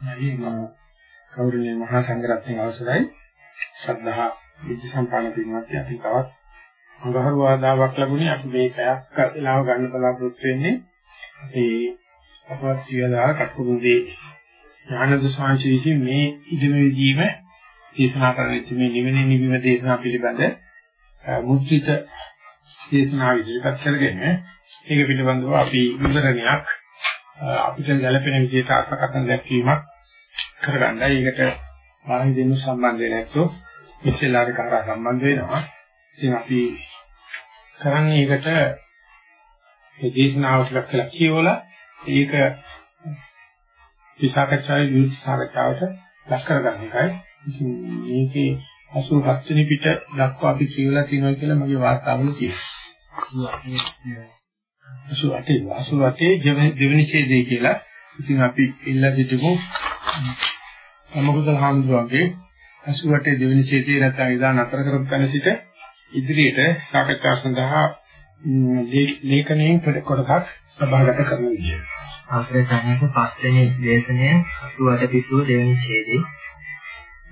නැගීම කෞරණීය මහා සංඝරත්නයේ අවසරයි. ශ්‍රද්ධා විද්‍ය සම්පන්න පින්වත් අපි තවත් අඟහරු ආදාවක් ලැබුණේ අපි මේ පැයක් වෙලාව ගන්න බලාපොරොත්තු වෙන්නේ. ඒ අපවත් සියලා කටුකුරුදී ඥානද සාංශීචි මේ ඉදම විදීම දේශනා කරන්නේ මේ නිවෙන නිවීම දේශනා පිළිබඳ මුද්‍රිත දේශනා ඉදිරිපත් කරගෙන ඒක පිළිබඳව අපි විවරණයක් අපිට ගැළපෙන විදිහට අර්ථකථන දැක්වීමක් කරගන්නයි. ඒකට ආරම්භ දෙන්න සම්බන්ධ වෙන්නේ නැත්නම් ඉස්සෙල්ලාට කරා සම්බන්ධ වෙනවා. ඉතින් අපි කරන්නේ ඒකට මේ දේශනාව ටිකක් කියලා කියවලා ඒක විසාකච්ඡාවේ විවිධ සාකච්ඡාවට ලක් කරගන්න එකයි. ඉතින් මේකේ 87 වෙනි පිට දක්වා අපි කියවලා තියෙනවා කියලා මගේ වාර්තාවල තියෙනවා. 88 88 දෙවෙනි ඡේදය කියලා. ඉතින් අපි ඉල්ලා සිටමු. අමකුසල හාමුදුරුවන්ගේ 88 දෙවෙනි ඡේදයේ නැත්නම් ඉදා නතර කරපු තැන සිට ඉදිරියට සාකච්ඡා සඳහා ලේඛනයෙන් කොටසක් සභාගත කරන විදිය. ආශ්‍රය සංයත පස්වෙනි දේශනය 88 පිටුව දෙවෙනි ඡේදයේ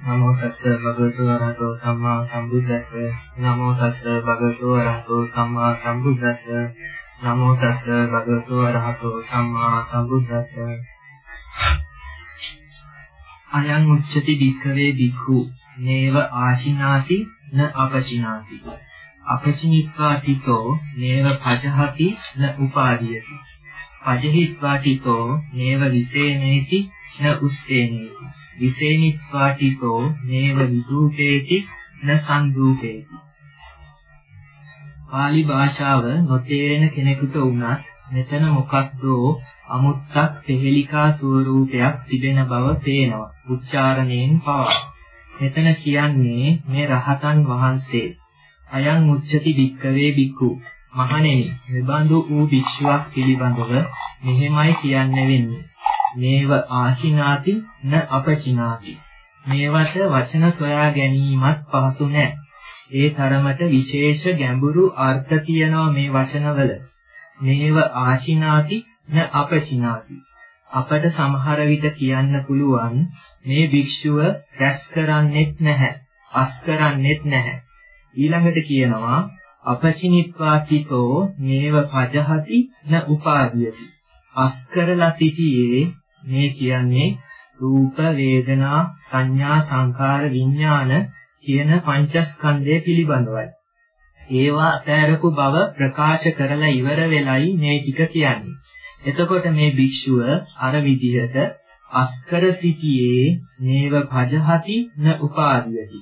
නමෝ තස්ස භගවතු වරහතෝ සම්මා සම්බුද්දස්ස නමෝ තස්ස භගවතු වරහතෝ සම්මා සම්බුද්දස්ස නමෝ තස්ස භගවතු වරහතෝ සම්මා සම්බුද්දස්ස. අයං උච්චති භික්ඛවේ භික්ඛු නේව ආශිනාති න අපචිනාති. අපචිනිත්වා තිතෝ නේව පජහති න උපාදීයති. පජහිත්වා තිතෝ නේව විසේනේති න උස්සේනේති. විසේනිත්වා තිතෝ නේව විදූපේති න සංදූපේති. පාලි භාෂාව නොතේරෙන කෙනෙකුට වුණත් මෙතන මොකක්දෝ අමුත්තක් තෙහෙලිකා ස්වරූපයක් තිබෙන බව පේනවා. උච්චාරණයෙන් පවා. මෙතන කියන්නේ මේ රහතන් වහන්සේ. අයං උච්චති වික්කවේ බික්කු මහණෙනි මෙබඳු වූ භික්ෂුවක් පිළිබඳව මෙහෙමයි කියන්න වෙන්නේ. මේව ආශිනාති න අපචිනාති. මේවට වචන සොයා ගැනීමත් පහසු නැහැ ඒ තරමට විශේෂ ගැඹුරු අර්ථ තියෙනවා මේ වචනවල. මේව ආශිනාති න අපචිනාති. අපට සමහර විට කියන්න පුළුවන් මේ භික්ෂුව රැස් කරන්නේත් නැහැ, අස් කරන්නේත් නැහැ. ඊළඟට කියනවා අපචිනිත්වා චිතෝ මේව පජහති න උපාදීයති. අස් කරලා සිටියේ මේ කියන්නේ රූප වේදනා සංඥා සංකාර විඥාන කියන පංචස්කන්ධය පිළිබඳවයි. ඒවා අතෑරපු බව ප්‍රකාශ කරලා ඉවර වෙලයි මේ ටික කියන්නේ. එතකොට මේ භික්ෂුව අර විදිහට අස්කර සිටියේ නේව භජහති න උපාදීයති.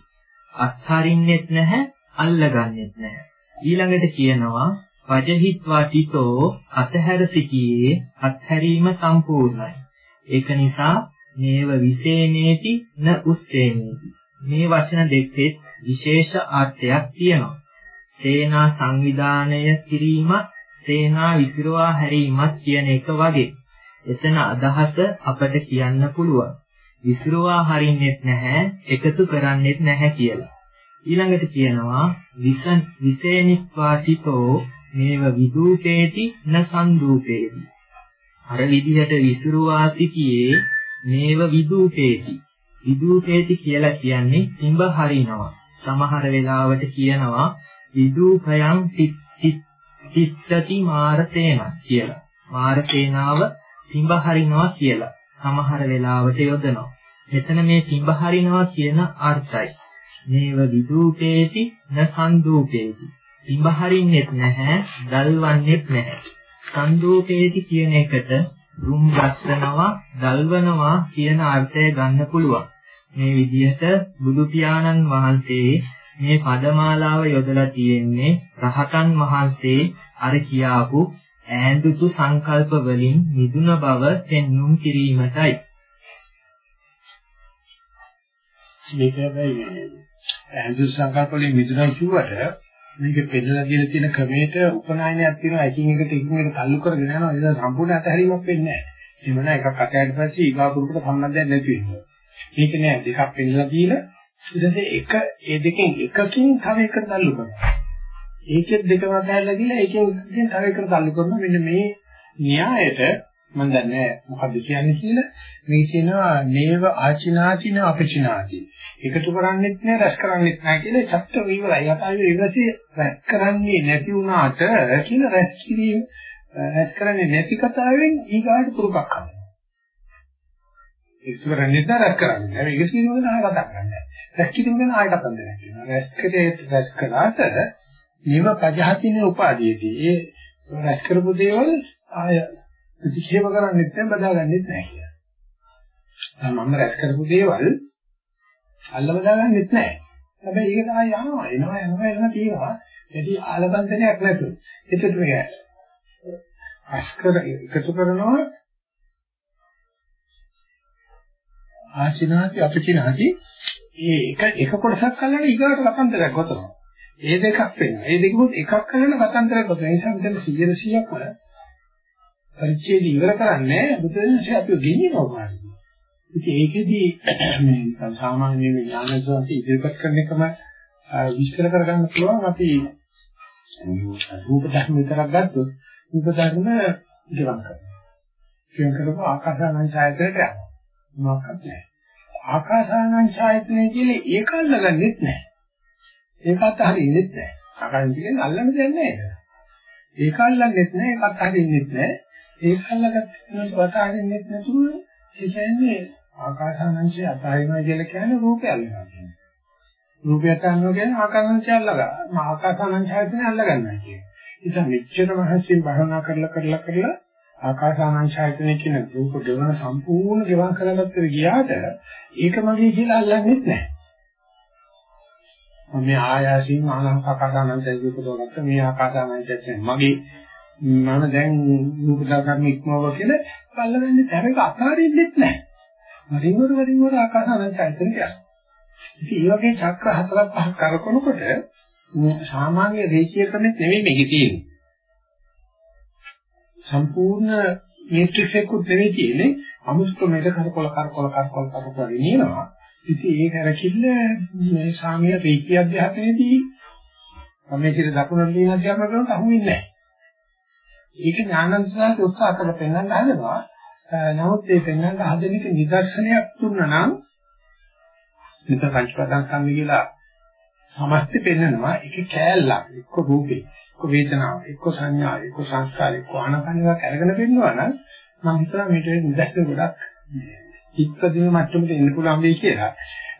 අත්හරින්නෙත් නැහැ, අල්ලගන්නෙත් නැහැ. ඊළඟට කියනවා පජහිත්වා තිතෝ අතහැර සිටියේ අත්හැරීම සම්පූර්ණයි. ඒක නිසා නේව විසේනේති න උස්සේනේති. මේ වචන දෙකේ විශේෂ අර්ථයක් තියෙනවා. සේනා සංවිධානය කිරීමත් සේනා විසිරවා හැරීමත් කියන එක වගේ. එතන අදහස අපට කියන්න පුළුවන්. විසිරවා හරින්නෙත් නැහැ, එකතු කරන්නෙත් නැහැ කියලා. ඊළඟට කියනවා විසන් විසේනිස්වාතිතෝ මේව විදූපේති න සංදූපේති. අර විදිහට විසිරවා සිටියේ මේව විදූපේති විදූපේති කියලා කියන්නේ තිඹ හරිනවා. සමහර වෙලාවට කියනවා විදූපයන් තිත්තති මාරසේන කියලා. මාරසේනාව තිඹ හරිනවා කියලා. සමහර වෙලාවට යොදනවා. මෙතන මේ තිඹ හරිනවා කියන අර්ථයි. මේව විදූපේති න සංදූපේති. තිඹ හරින්නෙත් නැහැ, දල්වන්නෙත් නැහැ. සංදූපේති කියන එකට දුම් රස්සනවා, දල්වනවා කියන අර්ථය ගන්න පුළුවන්. මේ විදිහට බුදු පියාණන් වහන්සේ මේ පදමාලාව යොදලා තියෙන්නේ රහතන් වහන්සේ අර කියාපු ඈඳුතු සංකල්ප වලින් මිදුන බව පෙන්눔 කිරීමටයි. මේක හැබැයි ඈඳුතු සංකල්ප වලින් මිදුනා කිව්වට මේක පෙන්නලා දෙන තියෙන ක්‍රමයට උපනායනයක් තියෙනවා එකින් එකට එකින් එකට තල්ලු කරගෙන යනවා ඒක සම්පූර්ණ අතහැරීමක් වෙන්නේ නැහැ. එමන එකක් අතහැරියට පස්සේ ඊගා පුරුකට සම්බන්ධයක් නැති වෙනවා. මේක නෑ දෙකක් පෙන්නලා දීලා ඊට එක ඒ දෙකෙන් එකකින් තව එකට තල්ලු කරනවා. ඒකෙත් දෙකම අතහැරලා දීලා ඒකෙන් එකකින් තව එකට තල්ලු කරනවා. මෙන්න මේ න්‍යායට මම දන්නේ මොකද්ද කියන්නේ කියලා. මේ කියනවා නේව ආචිනාතින අපචිනාති එකතු කරන්නේත් නෑ රැස් කරන්නේත් නෑ කියලා චත්ත විවරයි. යථාවේ ඉවසී රැස් කරන්නේ නැති වුණාට කියන රැස් කිරීම රැස් කරන්නේ නැති කතාවෙන් ඊගාට පුරුකක් කරනවා එකතු කරන්නේ නැත්නම් රැස් කරන්නේ නෑ ඒක කිරීම ගැන ආයෙ කතා කරන්නේ නෑ රැස් කිරීම ගැන ආයෙ කතා කරන්නේ නෑ රැස් කරේ රැස් කළාට නිව පජහතිනේ උපාදීයදී ඒ රැස් කරපු දේවල් ආය ප්‍රතික්ෂේප කරන්නෙත් නැහැ බදාගන්නෙත් නැහැ කියලා. මම රැස් කරපු දේවල් අල්ල බදාගන්නෙත් නැහැ. හැබැයි ඒක තමයි යනවා එනවා යනවා එනවා තියෙනවා. ඒටි ආලබන්ධනයක් නැතුව. ඒකට මේ අස්කර එකතු කරනවා ආචිනාති අපචිනාති ඒ එක එක කොටසක් අල්ලන ඊගාට කතන්දරයක් ගොතනවා. ඒ දෙකක් වෙනවා. ඒ දෙකම එකක් අල්ලන කතන්දරයක් ගොතනවා. ඒ නිසා මෙතන 100 100ක්ම පරිච්ඡේද ඉවර කරන්නේ බුදුරජාණන්සේ අපිව ගෙනියනවා මාර්ගය. ඉතින් ඒකෙදී මේ සාමාන්‍ය මේ ඥානසෝන්ති ඉදිරිපත් කරන එකම විස්තර කරගන්න පුළුවන් අපි රූප ධර්ම විතරක් ගත්තොත් රූප ධර්ම ඉදවන් කරනවා. කියන කරපු ආකාසානං ඡායතනයට යනවා. මොකක්ද නැහැ. ආකාසානං ඡායතනය කියන්නේ ඒක අල්ලගන්නෙත් නැහැ. ඒකත් හරියෙන්නේ නැහැ. ආකාසානං කියන්නේ අල්ලන්න දෙයක් නැහැ. ඒක අල්ලන්නෙත් නැහැ. ඒකත් හරියෙන්නේ නැහැ. ඒක අල්ලගත්ත කෙනෙක් වතාරින්නෙත් නැතුව ඒ කියන්නේ ආකාසානංශය අතහරිනවා කියලා කියන්නේ රූපය අල්ලනවා කියන්නේ. රූපය අතහරිනවා කියන්නේ ආකාසානංශය අල්ලගා. ආකාසානංශයනේ අල්ලගන්නවා කියන්නේ. ඉතින් මෙච්චර මහසින් භවනා කරලා කරලා කරලා ආකාසානංශයනේ කියන රූප ගෙවන සම්පූර්ණ ගෙවන් කරගත්තට ගියාට ඒක මගේ කියලා අල්ලන්නෙත් නැහැ. මේ ආයාසින් ආකාසානංශය විපදවගත්ත මේ ආකාසානංශය මගේ මම දැන් රූප ධර්ම ඉක්මව කියලා බලන්නේ හැබැයි අතාරින්නෙත් නැහැ. වරින් වර වරින් වර ආකාසානංචයතන කියනවා. ඉතින් මේ වගේ චක්‍ර හතරක් පහක් කරකවනකොට සාමාන්‍ය රේඛීය ක්‍රමෙත් නෙමෙයි මේකේ තියෙන්නේ. සම්පූර්ණ මේට්‍රික්ස් එකකුත් නෙමෙයි තියෙන්නේ. අමුතු ක්‍රමයක කරකොල කරකොල කරකොල කරකොල ගෙනියනවා. ඉතින් ඒක රැකිල්ල මේ සාමීය රේඛීය අධ්‍යාපනයේදී මේ කිර දකුණු ලියන අධ්‍යාපන කරනට අහුවෙන්නේ නැහැ. ඒක ඥානන්තසාරට උත්සාහ කරලා පෙන්වන්න හදනවා. නමුත් ඒ පෙන්වන්න හදන එක නිදර්ශනයක් දුන්නා නම් මෙතන පංචපදං සම්මි කියලා සමස්ත පෙන්වනවා ඒක කෑල්ලක් එක්ක රූපේ එක්ක වේදනාව එක්ක සංඥා එක්ක සංස්කාර එක්ක ආනපනියක් අරගෙන පෙන්වනවා නම් මම හිතනවා මේට නිදර්ශන ගොඩක් ඉක්කදින මට්ටමට එන්න පුළුවන් වෙයි කියලා.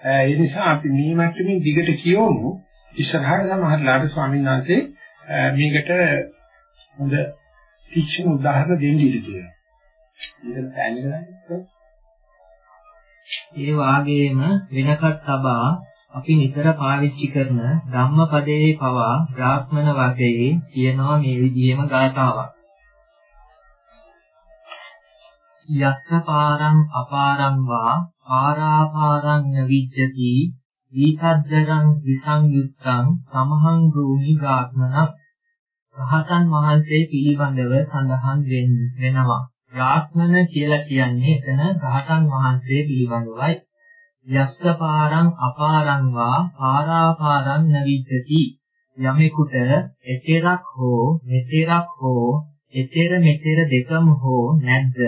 ඒ නිසා අපි මේ මට්ටමින් දිගට කියවමු ඉස්සරහට සමහරලාට ස්වාමීන් වහන්සේ මේකට හොඳ තීක්ෂණ උදාහරණ දෙන්න ඉඩ තියෙනවා. මේක පැන්නේ ඒ වාගේම වෙනකට තබා අපි නිතර පාවිච්චි කරන ධම්මපදයේ පවා බ්‍රාහ්මණ වර්ගයේ කියනවා මේ විදිහේම ගාථාවක්. යස්ස පාරං අපාරං වා ආරාපාරං නවිජ්ජති දීතද්දරං විසංයුත්තං සමහං රූහි ගාත්මනක් රහතන් වහන්සේ පිළිබඳව සඳහන් වෙනවා. රාත්මන කියලා කියන්නේ එතන රහතන් වහන්සේ පිළිබඳවයි. යස්ස පාරං අපාරං වා පාරාපාරං නවිච්චති යමෙකුට එතරක් හෝ මෙතරක් හෝ එතර මෙතර දෙකම හෝ නැද්ද?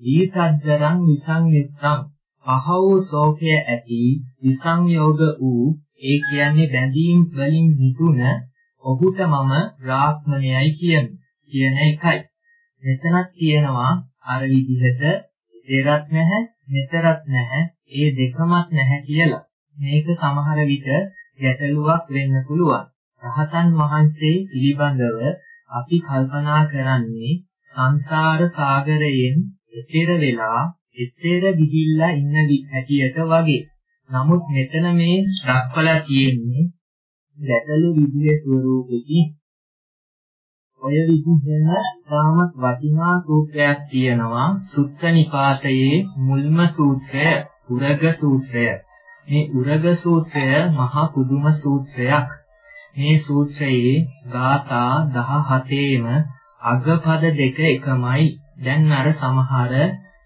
දීසද්දරං විසංයුක්තං පහ වූ ශෝකය ඇති විසංයෝග වූ ඒ කියන්නේ බැඳීම් වලින් නිතුන ඔහුට මම බ්‍රාහ්මණයයි කියන කියන එකයි. මෙතනක් කියනවා අර විදිහට දෙරක් නැහැ මෙතරක් නැහැ ඒ දෙකමත් නැහැ කියලා. මේක සමහර විට ගැටලුවක් වෙන්න පුළුවන්. රහතන් වහන්සේ පිළිබඳව අපි කල්පනා කරන්නේ සංසාර සාගරයෙන් එතෙර වෙලා එතෙර ගිහිල්ලා ඉන්න හැටියට වගේ. නමුත් මෙතන මේ දක්වලා තියෙන්නේ ගැටලු විදියේ ස්වරූපෙකින් ඔය විදිහම තාමත් වටිනා සූත්‍රයක් තියෙනවා සුත්ත නිපාතයේ මුල්ම සූත්‍රය උරග සූත්‍රය මේ උරග සූත්‍රය මහා පුදුම සූත්‍රයක් මේ සූත්‍රයේ ගාථා 17ෙම අගපද දෙක එකමයි දැන් අර සමහර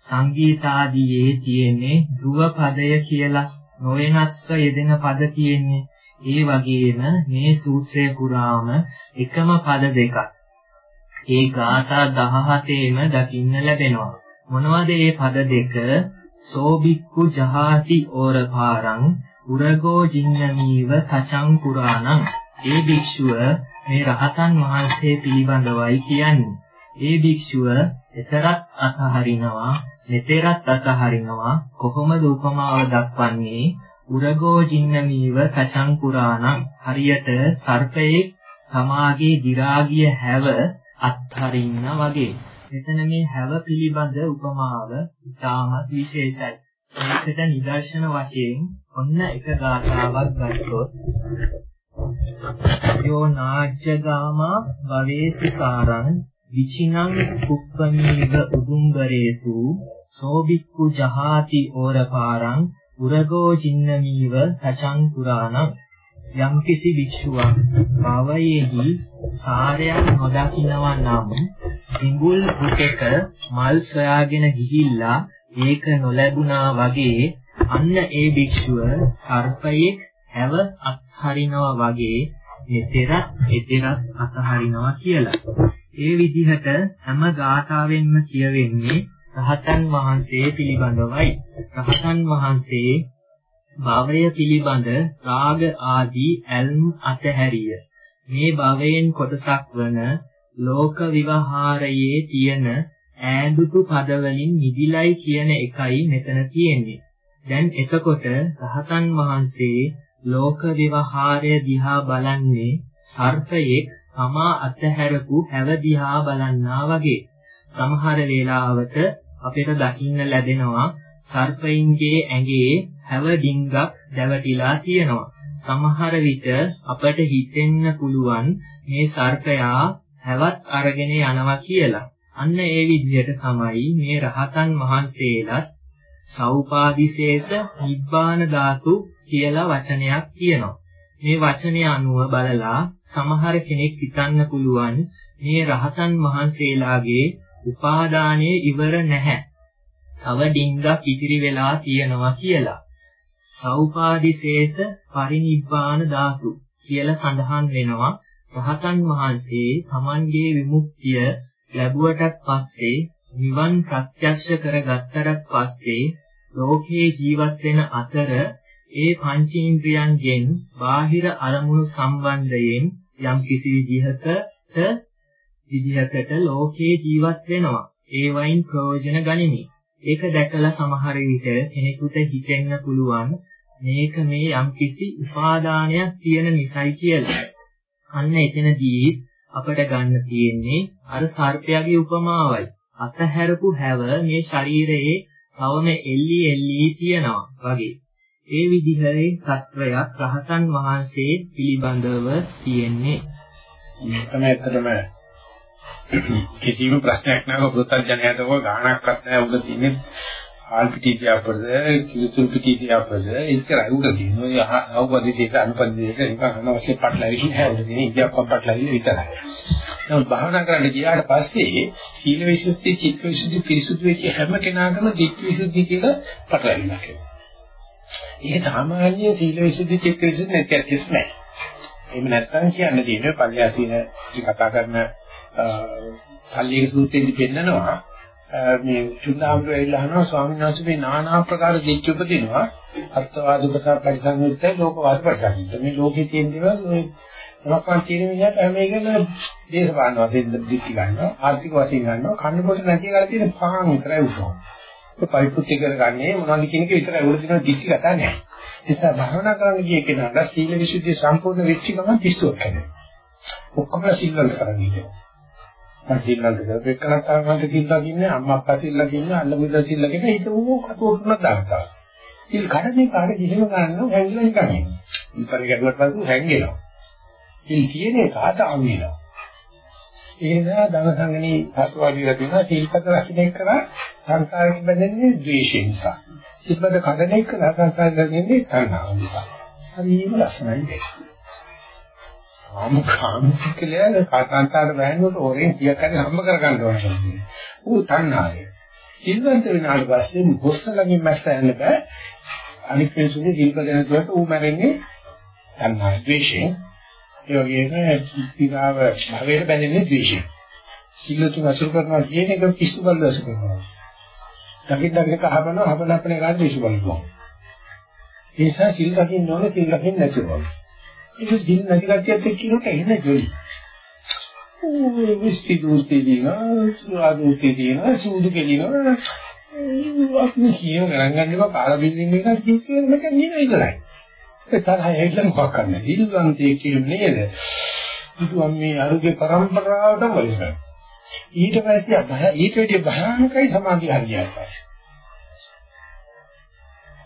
සංගීතාදියේ තියෙන්නේ ධ්‍රුව පදය කියලා නොවෙනස්ව යෙදෙන පද තියෙන්නේ ඒ වගේම මේ සූත්‍රය පුරාම එකම පද දෙකක්. ඒ ගාථා 17ෙම දකින්න ලැබෙනවා. මොනවද මේ පද දෙක? සෝබික්කු ජහාති ඕරපාරං උරගෝ ජින්නමීව තචං පුරාණං. ඒ භික්ෂුව මේ රහතන් වහන්සේ පිළිබඳවයි කියන්නේ. ඒ භික්ෂුව එතරත් අසහරිනවා, මෙතරත් අසහරිනවා කොහොමද උපමාව දක්වන්නේ? උරගෝ ජින්නමීව තචං පුරාණං හරියට සර්පයේ සමාගේ දි รา ගිය හැව අත්හරින්න වගේ. මෙතන මේ හැව පිළිබඳ උපමාව ඉතාමත් විශේෂයි. මේකට නිදර්ශන වශයෙන් ඔන්න එක ගාථාවක් ගත්තොත් යෝ නාජ්ජගාමා භවේසු සාරං විචිනං කුප්පමීව උදුම්බරේසු සෝබික්කු ජහාති ඕරපාරං උරගෝ ජින්නමීව සචං පුරාණං යම්කිසි භික්ෂුවක් භවයේහි සාරයක් නොදකින්නවා නම් ඉඟුල් උටක මල් සොයාගෙන ගිහිල්ලා ඒක නොලැබුණා වගේ අන්න ඒ භික්ෂුව සර්පයෙක් හැව අත්හරිනවා වගේ මෙතෙරත් එතෙරත් අතහරිනවා කියලා. ඒ විදිහට හැම ගාථාවෙන්ම කියවෙන්නේ රහතන් වහන්සේ පිළිබඳවයි. රහතන් වහන්සේ භවය පිළිබඳ රාග ආදී ඇල්ම් අතහැරිය. මේ භවයෙන් කොටසක් වන ලෝක විවහාරයේ තියෙන ඈඳුතු පදවලින් නිදිලයි කියන එකයි මෙතන තියෙන්නේ. දැන් එතකොට රහතන් වහන්සේ ලෝක විවහාරය දිහා බලන්නේ සර්පයෙක් තමා අතහැරපු හැව දිහා බලන්නා වගේ. සමහර වෙලාවට අපිට දකින්න ලැබෙනවා සර්පයින්ගේ ඇඟේ හැව ඩිංගක් දැවටිලා තියෙනවා. සමහර විට අපට හිතෙන්න පුළුවන් මේ සර්පයා හැවත් අරගෙන යනවා කියලා. අන්න ඒ විදිහට තමයි මේ රහතන් වහන්සේලාත් සෞපාදිශේෂ නිබ්බාන ධාතු කියලා වචනයක් කියනවා. මේ වචනය අනුව බලලා සමහර කෙනෙක් හිතන්න පුළුවන් මේ රහතන් වහන්සේලාගේ උපාදානයේ ඉවර නැහැ. තව ඩිංගක් ඉතිරි වෙලා තියෙනවා කියලා. සෞපාදිශේෂ පරිනිබ්බාන ධාතු කියලා සඳහන් වෙනවා. රහතන් වහන්සේ තමන්ගේ විමුක්තිය ලැබුවටත් පස්සේ නිවන් ප්‍රත්‍යක්ෂ කරගත්තට පස්සේ ලෝකේ ජීවත් වෙන අතර ඒ පංචේන්ද්‍රයන්ගෙන් බාහිර අරමුණු සම්බන්ධයෙන් යම් කිසි විදිහකට විදිහකට ලෝකේ ජීවත් වෙනවා. ඒ වයින් ප්‍රයෝජන ගනිමි. ඒක දැකලා සමහර විට කෙනෙකුට හිතෙන්න පුළුවන් මේක මේ යම්කිසි උපාදානයක් තියෙන නිසයි කියලා. අන්න එතනදී අපට ගන්න තියෙන්නේ අර සර්පයාගේ උපමාවයි. අතහැරපු හැව මේ ශරීරයේ තවම එල්ලි එල්ලි තියනවා වගේ. ඒ විදිහේ තත්වයක් රහතන් වහන්සේ පිළිබඳව තියෙන්නේ. මේ තමයි ඇත්තටම කිසිම ප්‍රශ්නයක් නැව පුත්තජනයාට ඔය ගාණක්වත් නැහැ උඩ තියෙන්නේ ආල් පිටි තියාපරද කිතුල් පිටි තියාපරද ඒක උඩ තියෙන ඔය අවබෝධය දෙක අනුපදිතේක නිකන් අනවශ්‍ය පටලැවිලි නැහැ උඩ තියෙන ඉතියක් පටලැවිලි විතරයි. නමුත් භාවනා කරන්න ගියාට පස්සේ සීල විසුද්ධි චිත්ත විසුද්ධි පිරිසුදු වෙච්ච හැම කෙනාටම දිට්ඨි විසුද්ධි කියලා පටලැවිලක් ඒක සාමාන්‍ය සීල විසුද්ධි චිත්ත විසුද්ධි නැති ඇත්තස් නැහැ එහෙම නැත්නම් කියන්න තියෙන්නේ පල්ලියාසීන කතා කරන සල්ලික සූත්‍රයේදී පෙන්නනවා මේ චුන්දාම්බු ඇවිල්ලා අහනවා ස්වාමීන් වහන්සේ මේ নানা ආකාර දෙච්ච උපදිනවා. අත්වාද උපසාර පරිසංයුක්තයි ලෝකවාද පරිසංයුක්ත මේ ලෝකේ තියෙන දේවල් මේ මොනක්වත් කියන විදිහට හැම එකම දේශපාලන වශයෙන් දික්ටි ගන්නවා ආර්ථික වශයෙන් ගන්නවා. කන්න කොට නැති කරලා තියෙන පහන් විතරයි උසෝ ඒ පරිපූර්ති කරගන්නේ මොනවද කියන එක විතරයි. උඩ දින දික්ටි කතා නැහැ. ඒ නිසා භාවනා කරන්න ගිය කෙනාට සීල විසුද්ධිය සම්පූර්ණ වෙච්ච ගමන් පිස්සුවක් හැදෙනවා. ඔක්කොම සිල්වන්ත කරන්නේ සිල්ලන්ත කරපෙන්නක් තරමට සිල්ලා කින්නේ අම්මා අප්පා සිල්ලා කින්නේ අල්ල මුල්ල සිල්ලා කියන හිත ඌ කටුවටුනක් දානවා. සිල් කඩන්නේ කාට කිසිම ගන්නව හැංගිලා නිකන්. ඉතින් ගැඩුවට පස්සේ හැංගෙනවා. සිල් කියන්නේ කාට අංගිනවා. ඒ නිසා ධන සංගණී සත්වාදීලා තියෙනවා සීල්පත රකින්න එක කරා සංසාරයෙන් බැඳෙන්නේ ද්වේෂයෙන් නිසා. සිල්පත කඩන එක සංසාරයෙන් බැඳෙන්නේ තණ්හාව නිසා. හරිම ලස්සනයි මේක. කාම කාම කියලා කාන්තාර බෑනකොට ඕරෙන් කීයක් හරි හම්බ කරගන්න ඕන කියන්නේ. ඌ තණ්හාවයි. සිල්වන්ත වෙනාට පස්සේ හොස්ස ළඟින් මැස්ස යන්න බෑ. අනිත් මිනිස්සුගේ දීපගෙන තුවට ඌ මැරෙන්නේ තණ්හා ද්වේෂයෙන්. ඒ වගේම පිටාව භවයට බැඳෙන්නේ ද්වේෂයෙන්. සිල්ලුතුන් අසුර කරනවා කියන එක පිස්සු බල්ල අසුර කරනවා. දකින් දකින් කහබනවා හබන අපේ ගන්න පිස්සු බලනවා. ඒ නිසා සිල් රකින්න ඕනේ සිල් රකින්න නැතුව. ඒක සිල් නැති කට්ටියත් එක්ක කියනකොට එන්න ජොලි. ඕ විස්ති දුස්ති දිනා සුරාදුස්ති දිනා සූදු කෙලිනවා. අපි කියන ගණන් ගන්නවා කාල බින්දින් එක කිව්වේ මේක නියම ඉදලයි. ඒ තරහ හැදෙන්න මොකක් කරන්නේ. ඉල්ලන්තේ කියන්නේ නේද? ඉතින් මේ අරුගේ પરම්පරාවට වලිනවා. ඊට පස්සේ බය ඊට වඩා භයානකයි සමාධිය හරියට පස්සේ.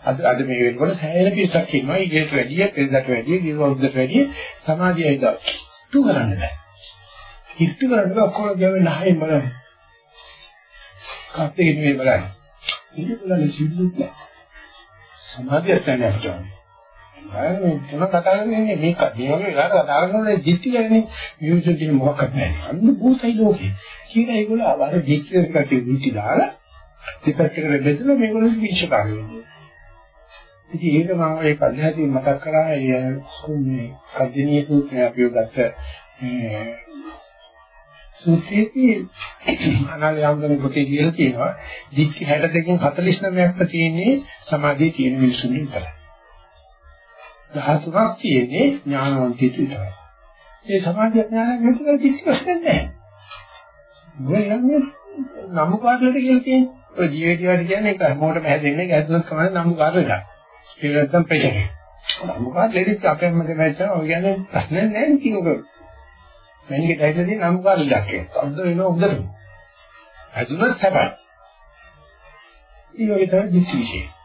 අද අද මේ වෙනකොට සෑහෙන පිටක් ඉන්නවා ඊට වැඩිය පෙරදට වැඩිය ගිරවුද්දට වැඩිය සමාධියයි දා. තු කරන්න බෑ. හිටු කරන්න බෑ ඔක්කොම ගියාම නැහැම බලන්න. කප්පේ ඉන්නේ බලන්න. ඊට බලන්න සිද්ධුත් නෑ. සමාධියට නැහැ අපිට. අය තුන කතා කරන්නේ මේක මේ වගේ වෙලාවට කතා කරනකොට දික්ටි කියන්නේ මියුසික් කියන මොකක්වත් නැහැ. අන්න භූතයි ලෝකේ. කියලා ඒගොල්ලෝ අර දික්ටි එකට දික්ටි දාලා දෙපැත්තකට බෙදලා මේගොල්ලෝ විශ්වාස කරනවා. ඉතින් ඒක මම ඒ පල්ලෙහාදී මතක් කරා ඒ මේ කදිනිය සූත්‍රය අපිව ගත්ත මේ සූත්‍රයේදී අනාලයන්ගෙන පොතේ කියලා තියෙනවා දික්ටි 62කින් 49ක්ම තියෙන්නේ සමාධියේ තියෙන මිනිසුන් විතරයි. 13ක් තියෙන්නේ ඥානවන්තයෙක් විතරයි. ඒ සමාධිය ඥානයක් නැතිව කිසි ප්‍රශ්නයක් නැහැ. මොකද යන්නේ නමුකාරලට කියලා කියන්නේ. ඔය ජීවිතයට කියන්නේ ඒක හැමෝටම හැදෙන්නේ ගැස්ලස් කමන නමුකාරලට. ඒක නැත්තම් පෙටේ. නමුකාරලෙදිත් අපෙන්ම දෙමැච්චා ඔය කියන්නේ ප්‍රශ්නයක් නැහැ නේ කිව්වක. මැනිකේ දැයිලා තියෙන නමුකාරලක් කියලා. අද වෙනවා උදේට. හැදුනත් සබයි. ඊළඟට තමයි දිට්ඨි විශේෂය.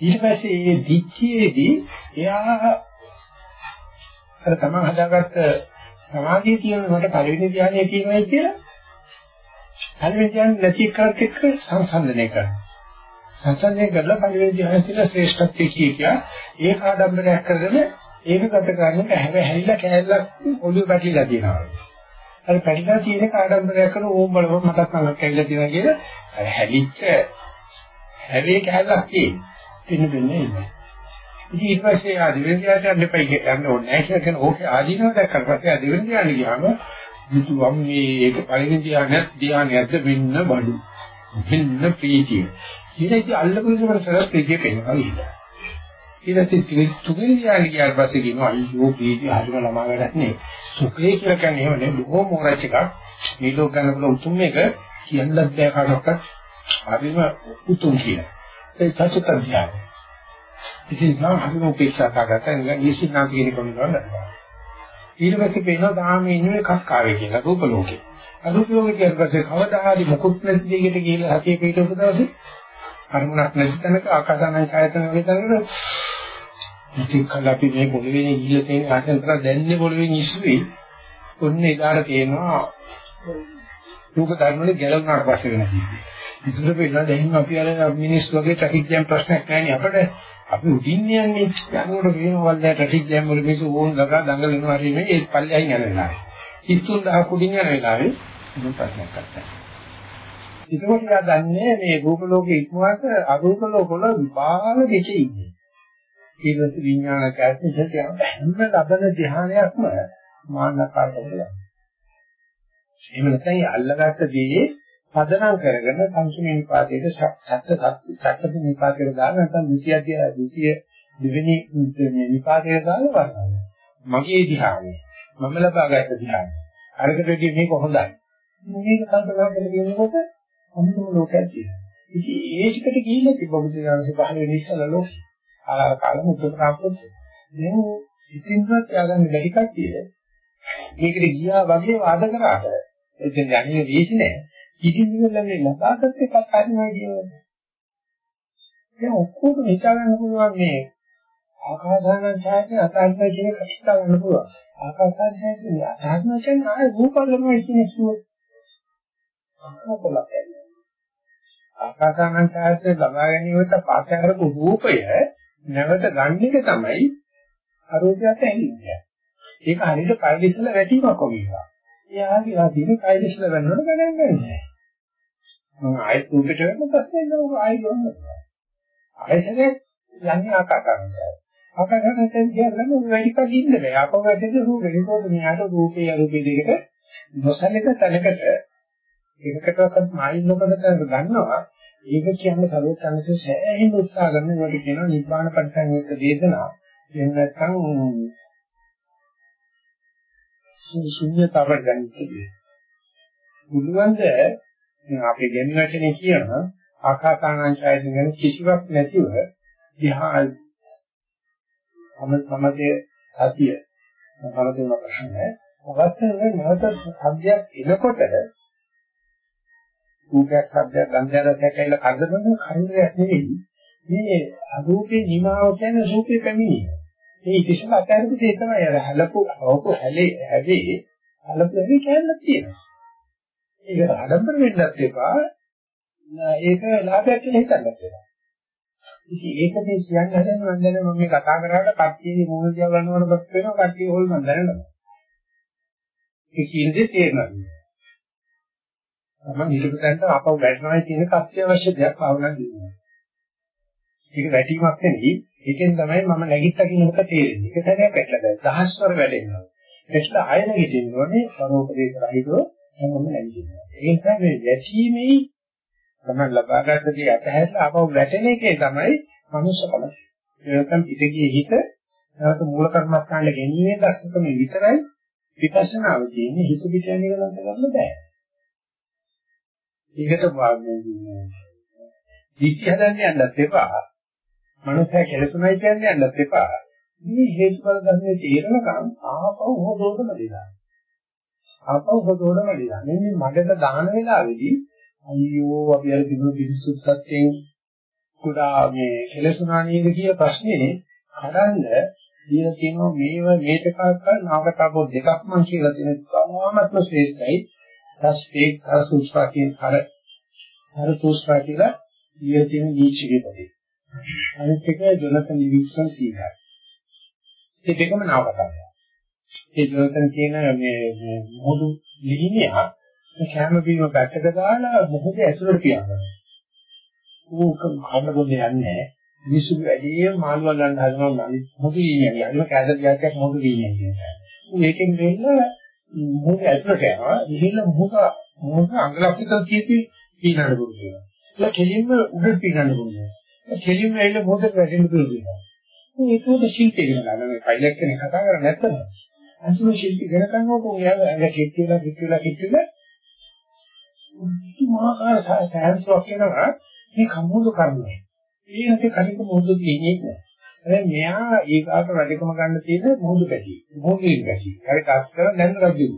ඊට පස්සේ මේ දිච්චියේදී එයා අර තමන් හදාගත්ත සමාධිය කියන මට පළවෙනි ධ්‍යානයේ තියෙනවා කියලා පළවෙනි ධ්‍යාන නැති එකකට එක්ක සංසන්දනය කරනවා. සංසන්දනය කරලා පළවෙනි ධ්‍යානයේ තියෙන ශ්‍රේෂ්ඨත්වයේ කිය කියා ඒක ආඩම්බරයක් කරගෙන ඒක ගත කරන්න හැව හැරිලා කෑල්ලක් ඔළුව පැටලිලා තියෙනවා. අර පැටලිලා තියෙන කාඩම්බරයක් කරන ඕම් බලව මතක් කරගන්න කැවිලා තියෙනවා කියලා අර හැලිච්ච හැවේ කෑල්ලක් තියෙනවා. පින්න දෙන්නේ ඉන්නේ. ඉතින් ඊට පස්සේ ආ දෙවෙනියට යන්න එපා යන්න ඕනේ නැහැ කියලා කියන ඕකේ ආදීනව දැක්කට පස්සේ ආ දෙවෙනියට යන්න ගියාම යුතුයම් මේ ඒක පළවෙනි ධ්‍යානයක් ධ්‍යානයක්ද වෙන්න බඩු. වෙන්න ප්‍රීතිය. ඊට ඉතින් අල්ලපු ඉස්සර සරත් ප්‍රීතිය පෙන්නවා කියලා. ඊට පස්සේ තුන්වෙනි ධ්‍යානෙ ගියාට පස්සේ කියනවා අයියෝ ප්‍රීතිය හරිම ළමා වැඩක් නේ. සුඛේ කියලා කියන්නේ එහෙම නේ බොහොම මොරච් එකක්. මේ ලෝක ගන්න පුළුවන් උතුම් එක කියන්නත් බෑ කාටවත්. හරිම උතුම් කියලා. ඒ චතුත් අධ්‍යාය. ඉතින් නම් හරිම උපේක්ෂා කරගත්තා නිකන් ඊසිනා කියන කෙනෙකුට ඊට පස්සේ පේනවා තාම ඉන්නේ කක්කාවේ කියලා රූප ලෝකේ. අරූප ලෝකේ කියන පස්සේ කවදා හරි මොකුත් නැති දෙයකට ගිහිල්ලා හතිය පිටවපු දවසේ අරමුණක් නැති තැනක ආකාසානං ඡායතන වගේ තැනක ඉතින් කලපි මේ පොළවේ ගිහිල්ලා තියෙන ආසන කරා දැන්නේ පොළවෙන් ඉස්සුවේ ඔන්න එදාට තේනවා රූප ධර්ම වල ගැලවුණාට පස්සේ වෙන කීපේ. ඉතින් වෙනවා දැන් අපි අර මිනිස්සු වගේ ට්‍රැෆික් ජෑම් ප්‍රශ්නයක් නැහැ අපිට අපි උඩින් යන්නේ යනකොට වෙනවා වල ට්‍රැෆික් ජෑම් වල මිනිස්සු ඕන් ගගා දඟලනවා හරි මේ ඒ පල්ලෙහින් යන වෙලාවේ. 33000 කුඩින් යන වෙලාවේ මොන ප්‍රශ්නයක් නැහැ. ඒකෝට යා දන්නේ මේ රූප ලෝකේ ඉක්මවත අරූප ලෝක වල විපාක දෙකේ ඉන්නේ. ඊටස් විඥාන කැසිට යන හැම ලබන ධ්‍යානයක්ම මානකාරක වෙනවා. එහෙම නැත්නම් අල්ලගත්ත දේ පදනම් කරගෙන සංසුමේ නිපාතයට සත්‍ය සත්‍ය නිපාතයට දාලා නැත්නම් 200 200 දෙවෙනි නිපාතයට දාලා වර්ණනවා. මගේ ධ්‍යානය. මම ලබාගත් ධ්‍යානය. අරකටදී මේක හොඳයි. මේක කල්පනා කරලා කියනකොට අමුතුම ලෝකයක් තියෙනවා. ඉතින් ඒ ටිකට ගිහිල්ලා තිබුණු දානසේ පහළ වෙන ඉස්සල ලෝකෙ. ආලාර කාලෙ මුතු ප්‍රාප්තද. දැන් ඉතින්වත් යාගන්න බැරි කට්ටිය. මේකට ගියා වගේ වාද කරාට එතෙන් යන්නේ වීසි නෑ. ඉතින් ඉවරලා මේ ලබාගත් එකක් හරිනවා කියන්නේ. දැන් ඔක්කොම හිතා ගන්න පුළුවන් මේ ආකාසාන ඡායයේ අතාරිනවා කියන එක හිතා ගන්න පුළුවන්. ආකාසාන ඡායයේ අතාරිනවා කියන්නේ ආයේ රූපල්ලමයි කියන කිව්වොත්. අහකොලක් ආකාසාන ඡායයේ ලබා ගැනීමට පාත කරපු රූපය නැවත ගන්න එක තමයි අරෝපයට ඇහින්නේ. ඒක හරියට පරිදිසල වැටීමක් වගේ. එයාගේ ආදීන කයිදෙස්ල වෙනවද ගණන් ගන්නෑ. මම ආයෙත් රූපෙට වෙන ප්‍රශ්නේ නෝ ආයෙ ගන්නවා. ආයෙසනේ යන්නේ ආකාරයෙන්. ආකාරයෙන් කියන්නේ වැඩි කල් ඉන්න බෑ. අපව වැඩි රූපේ. ඒකෝද මෙයාට රූපේ අරූපේ දෙකට නොසලක තැනකට එකකටවත් මායින් නොකර තැනක ගන්නවා ඒක කියන්නේ සරුවත් අංශය සෑහෙන උත්සාහ කරන ඒවට කියනවා නිබ්බාන පරිසංයුක්ත දේශනා එහෙම නැත්නම් ශුන්‍යතාව ගන්නේ බුදුන්ද අපේ ගෙන් වචනේ කියනවා. ආකාසානංචයයෙන් ගැන කිසිවක් නැතිව දිහා තම තමගේ සතිය. තමගේ ප්‍රශ්න අවස්ථාවේ නැවත සබ්ජෙක්ට් එනකොට රූපයක් ශබ්දයක් ගන්ධයක් රසයක් කියලා කරදර කරන කර්මයක් නෙවෙයි. මේ අරූපේ නිමාව කියන්නේ රූපේ පැමිණීම. මේ ඉතිසල අතහැරපු දේ තමයි අර හලපු අවපු හැලේ හැදී හලපු හැදී කියන්නත් තියෙනවා. ඒක ආඩම්බර වෙන්නත් එපා. ඒක ලාභයක් කියලා හිතන්නත් එපා. ඉතින් ඒක මේ කියන්න හදන මම දැන මම මේ කතා කරාට කට්ටියගේ මූණ දිහා බලනකොට බස් වෙනවා කට්ටිය හොල් මම දැනනවා. ඒ කියන දේ තේරෙනවා. මම හිතපතන්ට ආපහු වැටෙනවා කියන එක අත්‍යවශ්‍ය දෙයක් භාවනා දිනුවා. ඒක වැටීමක් නෙවෙයි. ඒකෙන් තමයි මම නැගිට්ටා කියන එක තේරෙන්නේ. ඒක සැරයක් වැටලා දහස්වර වැඩෙනවා. ඒකට ආය නැගිටින්න ඕනේ පරෝපදේශ රහිතව මම නැගිටිනවා. ඒ නිසා මේ වැටීමේ තමයි ලබාගත් දේ අතහැරලා ආපහු වැටෙන එකේ තමයි මනුස්සකම. ඒකම් පිටකයේ හිත නැවත මූල කර්මස්ථානට ගැනීමේ දක්ෂකම විතරයි විපස්සනාව කියන්නේ හිත පිට යන එක නම් කරන්න බෑ. ඒකට වාග්නේ දීක්ෂ හදන්න යන්නත් එපා. මනුස්සය කෙලසුමයි කියන්නේ යන්නත් එපා. මේ හේතුඵල ධර්මයේ තේරෙනකම් ආපහු හොදෝඩම දෙලා. ආපහු හොදෝඩම දෙලා. මේ මඩට දාන වෙලාවේදී අයියෝ අපි අර තිබුණු පිසුසුත් සත්‍යයෙන් කුඩා මේ කෙලසුනා නේද කියන ප්‍රශ්නේ කඩන්න දීලා තියෙනවා මේව මේක කාකල් නාගතාවෝ දෙකක් මං කියලා තියෙන තාමත්ම ශ්‍රේෂ්ඨයි සස්පේක් සුස්වා කියන හර හර තුස්වා කියලා ඊයේ තියෙන නීචිගේ පදේ. අනිත් එක ජොනතන් ලිවිස්ටන් සීගා. මේ දෙකම නාව කතාවක්. ඒ ජොනතන් කියන මේ මොහොදු ලිහිනියා කැම බීම පැත්තක දාලා මොහොත ඇතුළට පියාගන්නවා. ඌ කන්න බොන්නේ යන්නේ මිනිස්සු වැඩිම මාළුවා ගන්න හදනවා මොහොදු ලිහිනියා. අනිත් කැදර් ජාතියක් මොහොදු ලිහිනියා කියනවා. ඌ ඒකෙන් වෙන්න මොහොත ඇතුළට යනවා. ගිහිල්ලා මොහොත මොහොත අංගලක්ෂිත කීපි පීනන්න පුළුවන්. ඒක කෙලින්ම උඩට පීනන්න පුළුවන්. කෙලින්ම ඇවිල්ලා මොහොතට වැටෙන්න පුළුවන්. ඒකෝද ශිල්පී ඉගෙන ගන්න මේ පයිලට් කෙනෙක් කතා කරන්නේ නැත්තම අන්තිම ශිල්පී ඉගෙන ගන්නකොට ඔයාලා ඇඟ කිට් වෙලා කිට් වෙලා කිට් වෙලා මාකාර සායන්ස්වක් කරනවා මේ කමුදු කරන්නේ. ඒකට කලින් මොහොත තියෙන්නේ නැහැ. දැන් මෙයා ඊගාට රජකම ගන්න තියෙන මොහොදු පැටි. මොහොදුින් පැටි. හරි තාස් කරලා දැන් රජු.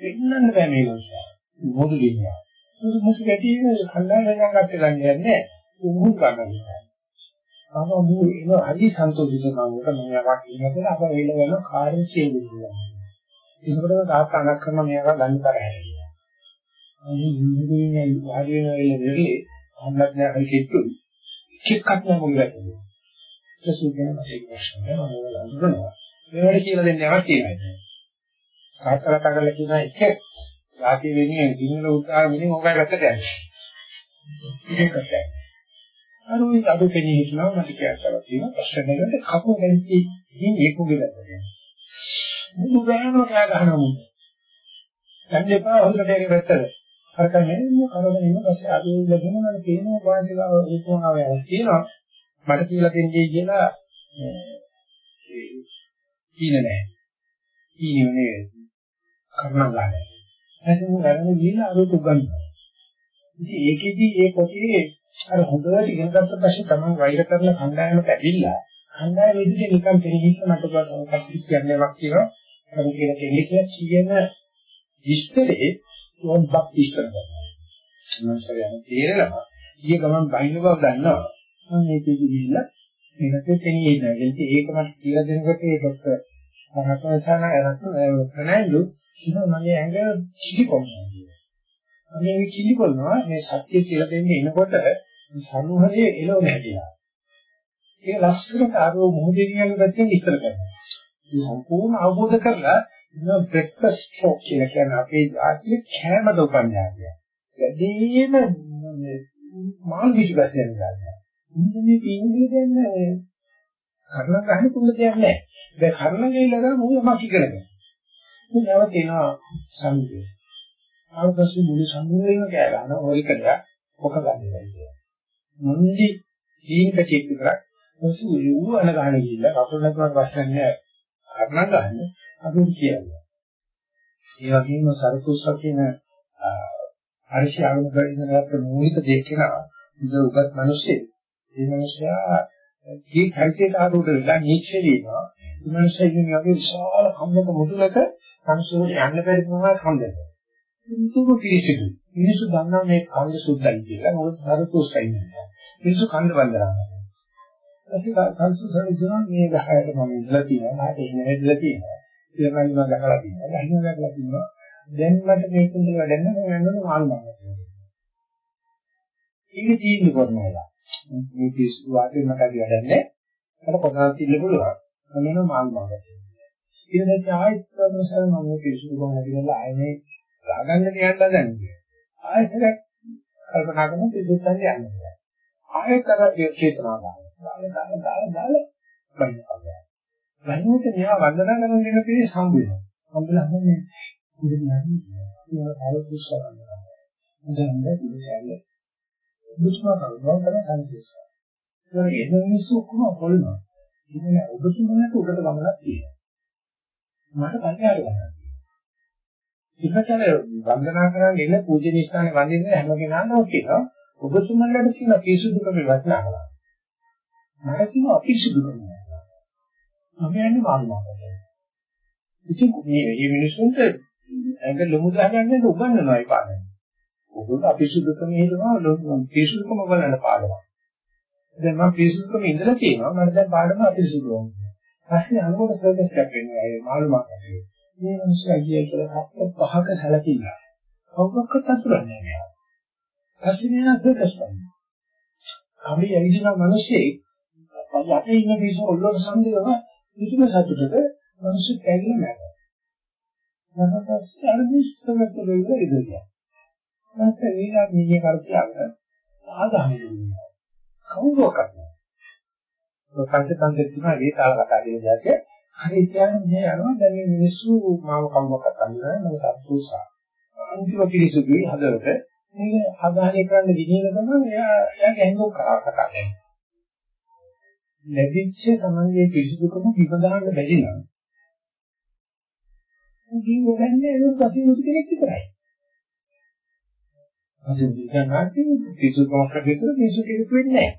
වෙන්නන්න බෑ මේ නිසා. මොහොදු දෙන්නවා. මොහොදු මොහොදු පැටි කණ්ඩායම වෙනකන් ගන්න නැහැ. උහු ගන්නවා. අම මු එන හරි සන්තෝෂිත මම මම යවක් ඉන්නකොට අප වේල වෙන කාර්ය සියලුම. ඒකටම තාත්තා අනක් කරන මේවා ගන්න කරහැරි. අනේ ඉන්නේ වාඩි වෙන වෙලේ අන්නත් නෑ හරි කිට්ටුයි. කික්කක් නෑ මොකද වෙන්නේ. ප්‍රසූගෙන මට ප්‍රශ්න නෑ මම ලඟනවා. මේවට කියලා දෙන්න යමක් තියෙනවා. කාටකට කරලා කියන එක රාජ්‍ය වෙන්නේ සිංහල උත්සාහ වෙනින් ඕකයි වැටට යන්නේ. ඒකත් අර උයි අඩු පෙනී හිටනවා මට කියන්නවත් තියෙන ප්‍රශ්න දෙකට කපුව ගැන්ති ඉතින් ඒකුගේ දැක්කේ. මුළු ගෑනම කෑ ගහනවා මුන්. දැන් එපා හොල්ලට ඒක වැත්තද. අර කන්නේ මම කරගෙන ඉන්න පස්සේ අද ඉඳගෙන මම තේනවා වාසිකාව උපමාව යනවා. තියෙනවා මට කියලා දෙන්නේ කියලා කීන නැහැ. කීනෙ නෙවෙයි. කරුණා ගන්න. එතන ගන්න ගිහලා අර උගන්වනවා. ඉතින් ඒකෙදි ඒ පොතේ අර හොඳට ඉගෙන ගත්ත පස්සේ තමයි වෛර කරන කණ්ඩායමට ඇවිල්ලා කණ්ඩායම විදිහට නිකන් පෙරහිස්ස මට කටි කියන්නේ වක් කියනවා. අර කියන කෙනෙක් කියන විස්තරේ උඹක් විස්තර කරනවා. මම සරියම තේරෙනවා. ඊයේ ගමන් බයින බව දන්නවා. මම මේකෙදි ගිහිල්ලා මේකට තේින්නේ නැහැ. ඒක මට කියලා දෙනකොට ඒ ડોක්ටර් මහකවසන ප්‍රණාන්දු කියනවා මගේ ඇඟ කිලිකොන්නවා. මම මේ කිලිකොන්නවා මේ සත්‍ය කියලා දෙන්නේ එනකොට සමුහරයේ එළවෙන හැටිලා. ඒක ලස්සනට ආරෝ මොහොතේ කියන පැත්තෙන් විස්තර කරනවා. සම්පූර්ණ අවබෝධ කරලා ඉන්න බ්‍රෙක්ෆාස්ට් ස්ට්‍රෝක් කියලා කියන අපේ ආත්මික කෑම දොපන්යාගේ. වැඩිම මාල් විශ්වාසයෙන් ගන්නවා. මේ ඉන්නේ දැන් කර්ණ ගන්න පුළුවන් දෙයක් නැහැ. දැන් කර්ණ ගිහිල්ලා ගම මොකද මම ඉගෙනගන්න. නැවත එනවා සම්පේ. ආවපස්සේ මුළු සම්මුලේම කෑ ගන්නවා ඔය කියලා ඔක ගන්න බැහැ. මොන්දි දීනක චිත්ත කරක් පස්සේ ඌ අන ගන්න ගිහිල්ලා කකුල් නැතුවට ප්‍රශ්න නෑ. කරණ ගන්න අපි කියන්නේ. ඒ වගේම සරකුස්ස කියන අරිෂි අනුගමනගත මූලික දෙකේනවා ඉත උගත් මිනිස්සේ ඒ මිනිසයා කී චෛත්‍යයට ආරෝඩ වෙලා නීචේ දිනවා. ඒ මිනිස්සෙකින් වගේ විශාල කම්මක මුදුලක මිනිස්සුන්ට යන්න බැරි ප්‍රමාණයක් හම්බෙනවා. මුතුම පිළිසිදු මිනිස්සු දන්නවා මේ කන්ද සුද්ධයි කියලා. මොකද සරකුස්සයි නිසා මිනිස්සු කන්ද වන්දනා කරනවා ඊට පස්සේ සංසුසරි දුනා මේ ගහයට මම ඉඳලා තියෙනවා. මට එහෙම වෙදලා තියෙනවා. ඉතින් මම ගහලා තියෙනවා. ගහිනවා ගහලා තියෙනවා. දැන් මට මේක ඉඳලා වැඩන්න මම යන්න මාළු මාළු ඒක තීන්දුව කරනවා. මේ පිස්සු වාගේ මට හරි වැඩන්නේ අර කොටස් ඉන්න පුළුවන්. මම යන මාළු මාළු. ඊට පස්සේ ආයෙත් කරනසාර මම මේ පිස්සු කොහොමද කියලා ආයෙනේ ලාගන්න කියන්න හදන්නේ ආයෙත් කල්පනා කරන පිස්සුත් ගන්න යන්නේ ආයෙත් අර චේතනාව දාලා දාලා දාලා දාලා බලනවා වයින්ට මෙයා වන්දනා කරන දෙන පිළි හම්බ වෙනවා. හම්බලා හම්බන්නේ ඉතින් යන්නේ කියලා ආරෝපිත කරනවා. දැන් දැන් ඉන්නේ දුෂ්මා කරනවා කරන සංකේතය. ඒක ඒ මිනිස්සු ඔක්කොම කොල්නවා. ඉතින් ඔබතුමාට උඩට ගමනක් තියෙනවා. මට පරිහාර ගන්නවා. ඉස්සතල වන්දනා කරන්න ඉන්න පූජනීය ස්ථානේ වන්දින්න හැම කෙනාම කියනවා ඔබතුමාලට තියෙන පිසුදුකම වටිනාකම. මට තියෙන අපිසුදුකම. මම යන්නේ මාළුමාකට. ඉතින් මේ මේ මිනිස්සුන්ට ඇඟ ලොමු දාගන්න උගන්වනවා ඒ පාඩම. ඔගොල්ලෝ අපිරිසුදුකම හේතුව පිරිසුදුකම බලන්න පාඩම. දැන් මම පිරිසුදුකම ඉඳලා තියෙනවා මට දැන් පාඩම අපිරිසුදුකම. පස්සේ අනුමත සර්විස් එකක් වෙනවා ඒ මාළුමාකට. මේ මිනිස්සු අයියා කියලා සත්‍ය පහක සැලකිලා. කවුරක්වත් අතුරන්නේ නැහැ. පස්සේ මෙයා සර්කස් කරනවා. කවි ඇවිදින මිනිස්සේ යටේ ඉන්න පිස්සු ඔල්ලන සම්දේව කිසිම සතුටක මිනිස්සු කැගිලා නැහැ. නැත්නම් අර දුෂ්කරකට වෙලා ඉඳියා. නැත්නම් ඒලා නියේ කරතියන්න ආදාහනය වෙනවා. කවුරක්වත් නැහැ. ඔය පංචතන්ත්‍රය තියෙනවා ඒ කාල කතා කියන දෙයක්. හරි කියන්නේ මේ යනවා දැන් මේ මිනිස්සු මාව කවුරක්වත් අල්ලන්නේ නැහැ මම සතුටුසා. අන්තිම පිළිසුදුයි හදවත මේක ආදාහනය කරන්න ගිහින ගමන් එයා එයාගේ ඇඟෝ කරා කතා කරනවා. ලැබිච්ච තමන්ගේ පිරිසුදුකම විපදාන්න බැරි නම් මුගින් ගන්නේ ඒක පසිමුතු කෙනෙක් විතරයි. පසිමුතු කියනවාදී පිරිසුදුකමක් විතර පිරිසු කෙනෙක් වෙන්නේ නැහැ.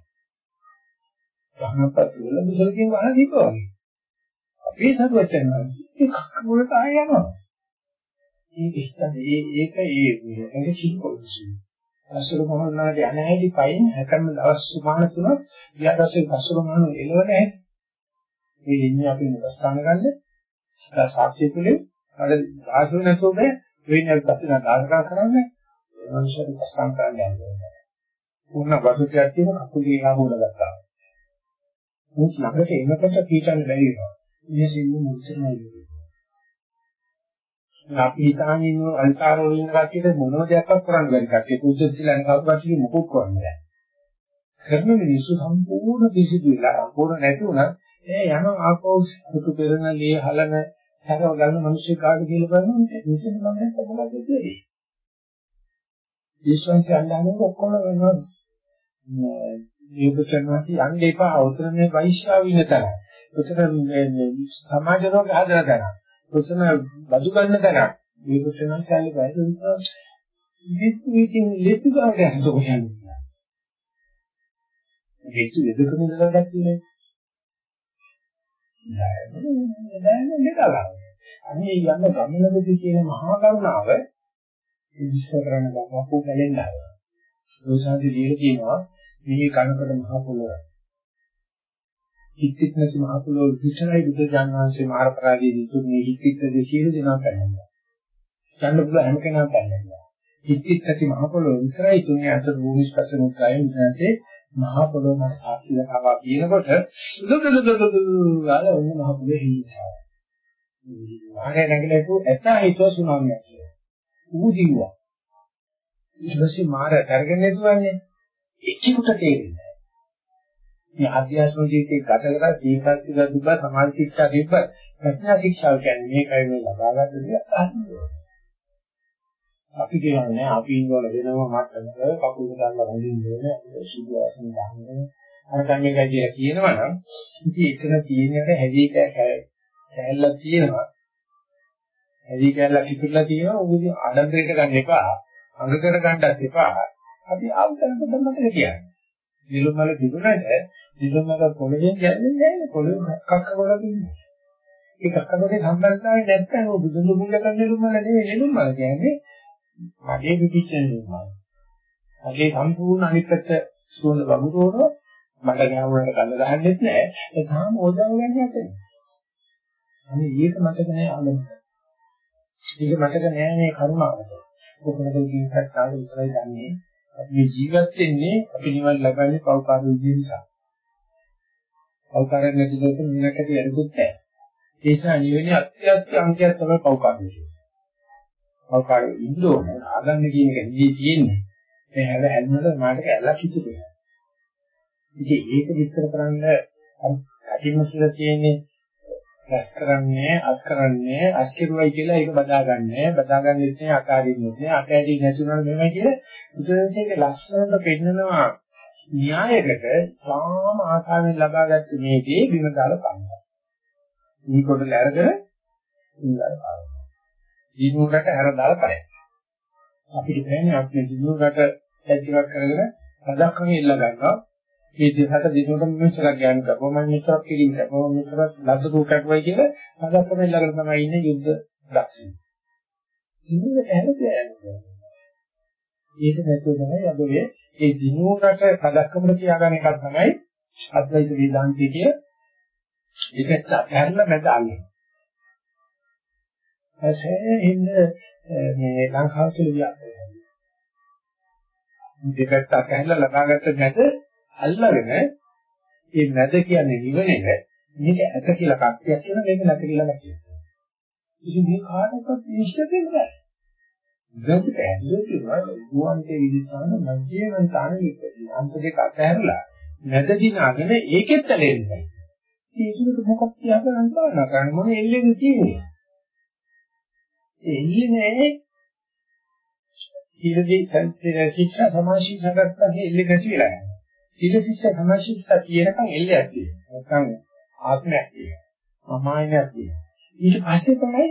ගහනපත් වල දුසලකින් වහලා දීපුවා වගේ. අපේ සතුටෙන් ඒක කක්ක ආය යනවා. ඒක ඉස්සන්නේ ඒක ඒ ඒක කිසි කොල්ලසි. අසල මොහොන්නාට යන හැටි පයින් හැකම දවස් සුමාන තුනක් ගියාට පස්සේ අසල මොහොන එළවන හැටි මේ ඉන්නේ අපි මුදස්ථාන ගන්න සාක්ෂි තුලේ අර සාසු නැතුව බෑ වෙන්නේ පස්සේ නාටක කරන්නේ මනුෂ්‍යයන් ප්‍රස්ථාන කරන්න යන්නේ උන්න වසුතියක් තියෙන කකුලේ ආවෝල ගත්තා. මුත් ළඟට එනකොට කීටන්න බැරි වෙනවා. මේ සින්දු මුචනයි අපි හිතාගෙන ඉන්න අල්කාර වල ඉන්න කට්ටියට මොනම දෙයක්වත් කරන්න බැරි කට්ටිය. කුද්දෙත්ලා යන කවුරුත් මොකොත් කරන්නේ නැහැ. කරන මිනිස්සු සම්පූර්ණ පිසිදු වෙලා සම්පූර්ණ නැති වුණා. ඒ යන ආපෝ සුතු පෙරන ලේ හලන හැරව ගන්න මිනිස්සු කාට කියලා බලනවා. මෙතන මම දැක්ක මොකද කියන්නේ. ඊශ්වරන්සේ අල්ලාගෙන ඔක්කොම වෙනවා. මේ බුදුන්වහන්සේ යන්නේ එපා අවසරනේ වෛශ්‍යාව ඉන්න තරම්. උතන සමාජ රෝග හදලා තරම්. කොතන බදු ගන්න තැනක් මේ කොටනම් කාලේ වයස නිසා ඉතින් ඉතින් ලෙපු ගාවට යන්න ඕනේ. හේතු වෙදකම ඉඳලා දැක්කේ නෑ. නෑ නේද? අනේ යන්න ගමනකදී කියන මහා කරුණාව විශ්ව කරන්න ගමකෝ කැලෙන්න ආවා. සෝසාන්ති දීලා කියනවා මේ කනකට මහ පොළොව හිත්තිත් නැති මහ පොළොව විතරයි බුදු ජානවාංශේ මාර පරාදී දිතු මේ හිත්තිත් දෙසියලු දෙනා පැනනවා. යන්න පුළුවන් හැම කෙනාම පැනනවා. හිත්තිත් නැති මහ පොළොව විතරයි තුනේ අතර භූමි ස්පර්ශ මුත්‍රායෙන් ඉඳන්සේ මහ පොළොව මත සාක්ෂිල කවා කියනකොට ගාල ඔන්න මහ පොළොවේ හිඳිනවා. ආගේ නැගලපු ඇත හිතෝ සුනාමියක් කියලා. ඌ දිව්වා. ඊට පස්සේ මාර අරගෙන ඉදුවන්නේ එක්කෙකුට තේරෙන්නේ මේ අධ්‍යාත්ම ජීවිතේ ගත කරලා සීකත් කියලා තිබ්බා සමාධි ශික්ෂා තිබ්බා ප්‍රඥා ශික්ෂාව කියන්නේ මේකයි මේ ලබාගත් දේ අහන්නේ. අපි කියන්නේ අපි ඉන්නවල වෙනම මට්ටමක කකුල දාලා වඳින්න ඕනේ සුදු ආසන දාන්න. අර කන්නේ කියලා කියනවා නම් ඉතින් එතන තියෙනක හැදී කැහැල්ලක් තියෙනවා. හැදී කැහැල්ලක් ඉතුරුලා තියෙනවා. උගුදි ආඩම්බරයට ගන්න එපා. අඟකට ගන්නත් එපා. අපි ආල්කරට බන්නට කියන්නේ. නිලුම්වල තිබුණාට නිලුම්වල පොළෙන් යන්නේ නැහැ. පොළෙන් කක්ක වල තින්නේ. ඒ කක්ක වලේ සම්බන්ධතාවය නැත්නම් ඔය බුදුන් දුමුල ගන්න නිලුම්වල නෙවෙයි නිලුම්වල කියන්නේ මගේ පිටිච්ච නිලුම්වල. මගේ සම්පූර්ණ අනිත් පැත්ත සුවඳ වගුරුවන මට ගහමුනට කන්න ගහන්නෙත් නැහැ. ඒ තාම ඕදාව ගන්න යන්නේ. අනේ ඒක මතක නැහැ ආලම. ඒක මතක නැහැ මේ කරුණාවට. කොහොමද ජීවිතයක් ආවේ විතරයි දන්නේ. අපි ජීවත් වෙන්නේ අපි නිවන් ලබන්නේ පෞකාර විදිහ නිසා. පෞකාරයක් නැති දෙයක නිවනට යරුකුත් නැහැ. ඒ නිසා නිවෙන අත්‍යත්‍ය අංකයක් තමයි පෞකාර විදිහ. පෞකාර ඉන්නෝ ආගන්න කියන එක නිදී තියෙන්නේ. මේ හැල හැල්මල මාටක ඇලක් හිතුනේ. ඉතින් ඒක විස්තර කරන්න අතිම සිල තියෙන්නේ රැස් කරන්නේ අත් කරන්නේ අස් කෙරුවයි කියලා ඒක බදාගන්නේ බදාගන්නේ ඉන්නේ අකාරින්නේ නැහැ අකෑදී නැතුණා මෙහෙමයි කියලා බුදුරජාණන්ගේ ලස්සනට පෙන්නනවා න්‍යායකට සාම ආසාවෙන් ලබාගත්ත මේකේ බිම දාලා පන්නවා. මේ කොටල අරගෙන ඉඳලා පානවා. දිනුකට හැර දාලා කරේ. අපිට කියන්නේ අපි දිනුකට ඇච්චිවක් කරගෙන පදක්කම ඉල්ල ගන්නවා. මේ දෙහත දිනුවටම මෙච්චරක් ගෑනු කරපුවා මම මෙච්චරක් කිලින් කරපුවා මෙච්චරක් ලද්ද දුකක් වෙයි කියලා හදක්කම ළඟට තමයි ඉන්නේ යුද්ධ දක්ෂින. ඉන්නේ ඇහැරේ යන්නේ. ඒක නැතුව තමයි අද මේ ඒ දිනුවකට හදක්කමට තියාගන්න එකක් තමයි අද්වෛත වේදාන්තය කිය. ඒකත් ඇහැරලා මැද අල්ලන්නේ. ඇසේ ඉන්න මේ ලංකාව තුළ වියත්. දෙපැත්ත අකහැරලා ලබාගත්ත මැද අල්ලගෙන මේ නැද කියන්නේ නිවනේ මේක ඇත කියලා කක්තියක් කියන මේක නැත කියලා කක්තියක්. ඉතින් මේ කාටවත් ඉෂ්ට දෙන්නේ නැහැ. දැන් පැහැදිලි කියනවා ගුවන්ගේ විදිහාන මධ්‍යමන් තාන ඉපදී අන්ත දෙක අතහැරලා නැද දිනාගෙන ඒකෙත් ඇලෙන්නේ. ඒකට මොකක් තියාගෙන බලන්න කරන්නේ මොන එල්ලෙද තියෙන්නේ? ඒ එල්ලේ නෑ ඊළඟ ශික්ෂා සමාජීය සංගතයේ එල්ලේ නැති වෙලා යනවා. සීල ශික්ෂා සමාධි ශික්ෂා කියනකම් එල්ලයක් තියෙනවා. නැත්නම් ආත්මයක් තියෙනවා. අමායනයක් තියෙනවා. ඊට පස්සේ තමයි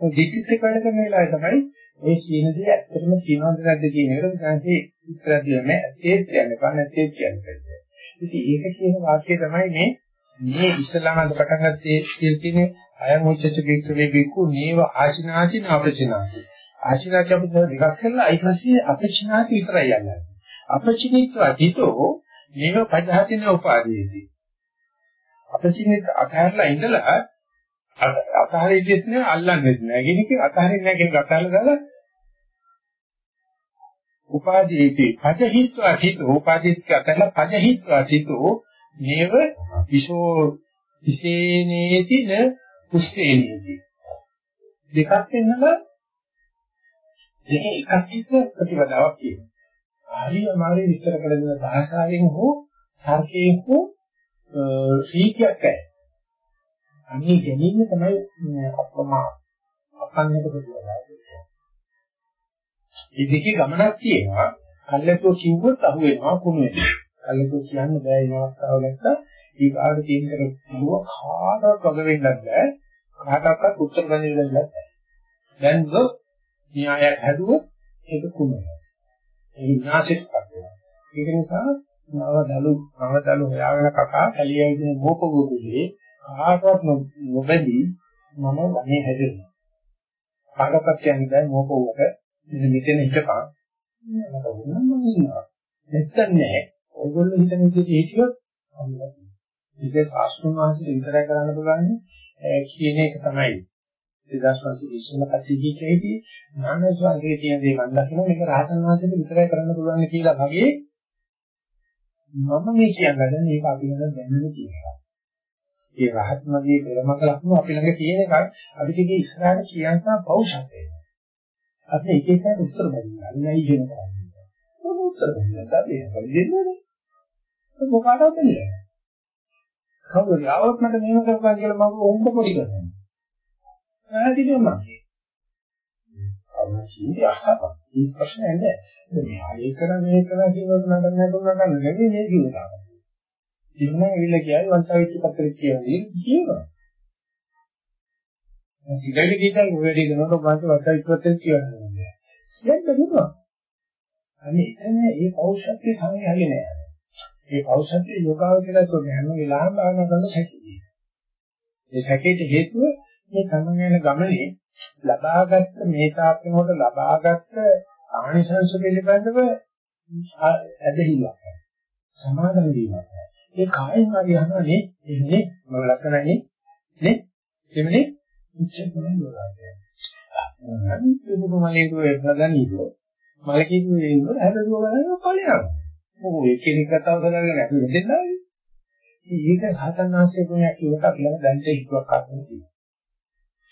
දිට්ඨිත් එක්ක වැඩ කරන වෙලාවේ තමයි ඔය කියන දේ ඇත්තටම කියනවද නැද්ද කියන එකට ගාන්සේ උත්තර දෙන්නේ ඇත්තේ කියන්නේ බෑ නැත්තේ කියන්නේ. ඉතින් ඒක කියන වාක්‍යය තමයි මේ මේ ඉස්ලාම අද පටන් ගත්තේ කියලා කියන්නේ අයම් උච්චච කික්කවේ බිකු නේව ආචිනාචි නාපචිනාචි. ආචිනාචි අපිට දෙකක් කරලා ඊට පස්සේ අපචිනාචි විතරයි යන්නේ. අපචිනිත්ව අතීතෝ මේක පජහතින උපාදීයේදී. අපසිනිත අතහැරලා ඉඳලා අතහරින්නේ නැහැ අල්ලන්නේ නැහැ. කෙනෙක් අතහරින්නේ නැහැ කෙනෙක් අතහැරලා දාලා උපාදීයේදී පජහිත්වා හිත උපාදීස්ක අතහැරලා පජහිත්වා හිතෝ නේව විශෝ විශේනේතින පුස්තේනේති. දෙකක් වෙනවා දෙක එකක් එක්ක ප්‍රතිපදාවක් කියනවා. හරි අමාරු විස්තර කළ දෙන භාෂාවෙන් හෝ තර්කයෙන් හෝ ශීක්‍යක් නැහැ. අනේ ගැනීම තමයි අපමා අපන්නක ප්‍රතිපදාව. මේ දෙකේ ගමනක් තියෙනවා. කල්ලාතෝ කිව්වොත් අහු වෙනවා කුණු වෙනවා. කල්ලාතෝ කියන්න බෑ මේ අවස්ථාව නැත්නම් ඒ කාට තියෙන කර කිව්ව කාටවත් වග වෙන්නත් බෑ. කාටවත් උත්තර දෙන්න බෑ. දැන් ගො න්‍යායක් හැදුවොත් ඒක කුණු වෙනවා. ඒ විනාශයටපත් වෙනවා. ඒක නිසා නවදලු නවදලු හොයාගෙන කකා කැලියයි කියන මොකගොඩේ කාටවත් නොබැඳී මම මේ හැදෙනවා. කාටවත් කියන්නේ බෑ මොකෝකට මෙන්න මෙතන හිටපන්. මට වුණා මම ඉන්නවා. නැත්තම් නෑ. ඔයගොල්ලෝ හිතන විදිහට හිටියොත් අම්මලා. ඒක සාස්ත්‍රුන් වහන්සේට විතරයි කරන්න පුළුවන් කියන එක තමයි 2020 කට්ටිය කියේදී ඥානස්වර්ගයේ තියෙන දේ මම දකිනවා මේක රහතන් වහන්සේට විතරයි කරන්න පුළුවන් කියලා වගේ මම මේ කියන්නේ මේක අපි ළඟ දැනෙන්න තියෙනවා. ඒ රහත් මගේ පෙරමක ලක්ෂණ අපි ළඟ තියෙන එකක් අපිට ඒක ඉස්සරහට කියන්න පෞෂත්වය. අපි එක එක උත්තර දෙන්නා. නයි කියන කරන්නේ. මොන උත්තර දෙන්නද අපි දෙන්නේ? මොකටද දෙන්නේ? කවුරු යාවත් මට මේව කරපන් කියලා මම උඹ පොඩි කරනවා. පැහැදිලිවම මගේ. අවශ්‍යයි අහපන්. මේ ප්‍රශ්නේ නැහැ. මේ ආයේ කරා මේ කරා කියනකොට නඩන්න නඩන්න නඩන්න නෙවෙයි මේ කියනවා. ඉන්න ඇවිල්ලා කියයි වන්තාවිච්ච පත්‍රේ කියන්නේ කියනවා. ඉතින් කීයටයි වැඩි කරනකොට වාන්ත වන්තාවිච්ච පත්‍රේ කියන්නේ. කියන්න දුන්නා. අනේ එතන ඒ පෞෂත්වයේ සමය හරිනේ නෑ. ඒ පෞෂත්වයේ යෝගාවචරය කියන්නේ හැම වෙලාවෙම භාවනා කරන සැකේ. ඒ සැකේට හේතුව මේ තමන් යන ගමනේ ලබාගත් මේ තාක්ෂණයට ලබාගත් ආනිසංස පිළිබඳව ඇදහිල්ලක්. සමාදම් වීමක්. ඒ කායෙන් හරි යනනේ එන්නේ මම ලක්ෂණයි නේ එමනේ උච්චකම යෝගාවචරය. අනිත් මොකමලේ දුවේ ප්‍රධානීකෝ මලකීතු වෙනකොට හැදදුව බලන ඵලයක්. මොකෝ එකිනෙක කතාව කරගෙන අපි දෙන්නානේ. ඒක හතන් ආශ්‍රය ගුණයක් කියවට අපි ළඟ දැන් හිතුවක් අහන්න තියෙනවා.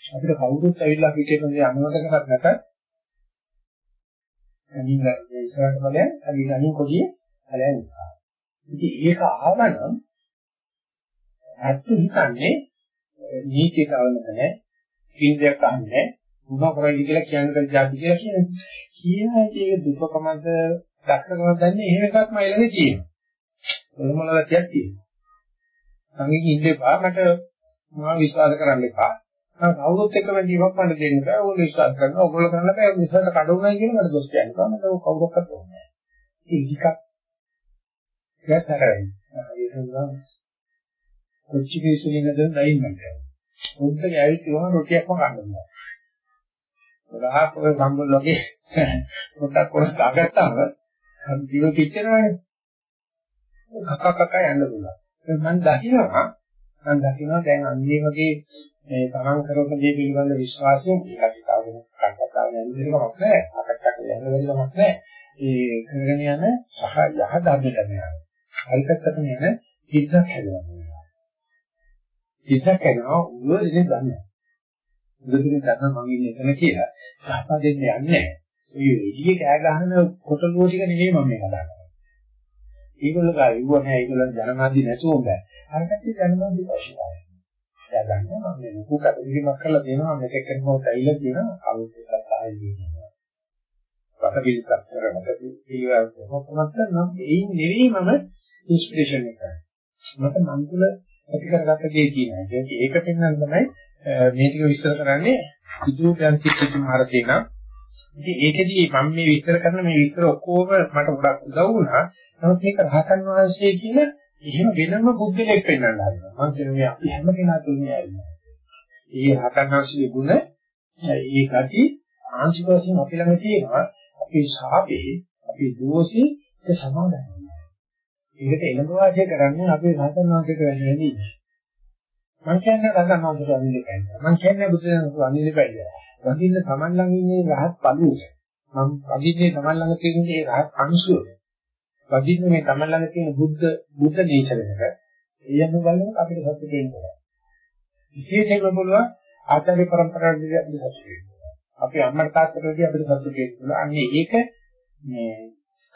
අපිට කවුරුත් ඇවිල්ලා පිටේ පොඩි අනුමත කරක් නැත. අනිත් මේ ඉස්සරහට බලයන් අනිත් අනිත් කොඩියේ බලයන් නිසා. ඉතින් ඒක ආවනම් ඇත්ත හිතන්නේ නීතියට අවනත නැහැ. කින්දයක් අහන්නේ මොනවා කරයිද කියලා කියන්න බැරි જાති කියලා කියන්නේ. කියනවා ඒක දුකකමද දක්ෂකමද දන්නේ එහෙම එකක් මයි ළඟ තියෙනවා. මොනමල ගැතියක් තියෙනවා. සංගීත ඉන්න එපා මට මම විශ්වාස කරන්න එපා. මම කවුරුත් එක්ක වැඩිවක් මට දෙන්න බෑ. ඕගොල්ලෝ විශ්වාස කරනවා. ඕගොල්ලෝ කරන්න බෑ. විශ්වාස කඩුණා කියන මට දොස් කියන්න බෑ. මට කවුරක්වත් ඕනේ නෑ. ඒක එකක් ගැතරයි. ඒක නිසා කොච්චි පිසුලින් නේද දයින් මට. උද්ද ගෑවිත් වහන රොටියක්ම ගන්න බෑ. ගහක් ඔය සම්බුල් වගේ පොඩක් කොස් දාගත්තාම දිව පිච්චෙනවනේ. කක කක යන්න පුළුවන්. මම දකිනවා මම දකිනවා දැන් අන්නේ වගේ මේ තරම් කරන දේ පිළිබඳ විශ්වාසයෙන් ඒකට තාවගෙන කටකතාව නැතිවෙන්නක් නැහැ. අකටක යන්න වෙන්නක් නැහැ. ඒ කරගෙන යන සහ යහ ධර්මයට යනවා. හරිකටම යන හිතක් හැදෙනවා. හිතක් හැදෙනවා උඹ ඉතින් දන්නේ. බුදුදින ගන්න මම ඉන්නේ එතන කියලා සහපා දෙන්න යන්නේ නැහැ. ඒ එළියේ කෑ ගහන කොටලුව ටික නෙමෙයි මම මේ කතා කරන්නේ. ඒගොල්ලෝ ගා ඉුව නැහැ ඒගොල්ලන් ජනමාධ්‍ය නැතුව බෑ. අර කට්ටිය ජනමාධ්‍ය අවශ්‍යයි. එයා දන්නවා මම මේ ලොකු කටපිරීමක් කරලා දෙනවා මෙතෙක් කරනකොට ඇවිල්ලා තියෙන කවුරුත් එක්ක සාහය දෙනවා. රටපිලිකක් කරනකොට ඒවත් කොහොමද නම් ඒ නෙවෙයි මම ඉන්ස්පිරේෂන් එක. මට මන් තුළ ඇති කරගත්ත දේ කියනවා. ඒක පෙන්වන්න තමයි මේ ටික විස්තර කරන්නේ විදුපයන් කිච්චි මාර්ගේ නම් ඉතින් ඒකෙදී මම මේ විස්තර කරන මේ විස්තර ඔක්කොම මට ගොඩක් උදව් වුණා. නමුත් මේක රහතන් වහන්සේ කියන එහෙම වෙනම බුද්ධලෙක් පෙන්වන්න හදනවා. මම කියන්නේ අපි හැම කෙනා තුනේ ඇවිල්ලා. ඒ රහතන් වහන්සේගේ ගුණ ඒ ගති ආංශික වශයෙන් අපි ළඟ තියෙනවා. අපේ ශාපේ, අපේ දෝෂේ ඒ සමාදන් වෙනවා. ඒකට එළඹ වාසය කරන්නේ අපේ රහතන් වහන්සේට වෙන්නේ නෙවෙයි. මම කියන්නේ රහතන් වහන්සේට වඳින්න බෑ. මම කියන්නේ බුදුසසුන වඳින්න බෑ. වඳින්න Taman ළඟ ඉන්නේ රහත් පළුව. මම වඳින්නේ Taman ළඟ තියෙන මේ රහත් අංශුව. වඳින්නේ මේ Taman ළඟ තියෙන බුද්ධ බුද්ධ නේචර් එක. ඒ යන බලන අපිට සත්‍ය දෙන්නවා. විශේෂයෙන්ම බලුවා ආචාර්ය પરම්පරාවේදී අපිට සත්‍ය දෙන්නවා. අපි අම්මට තාත්තටදී අපිට සත්‍ය දෙන්නවා. අන්නේ ඒක මේ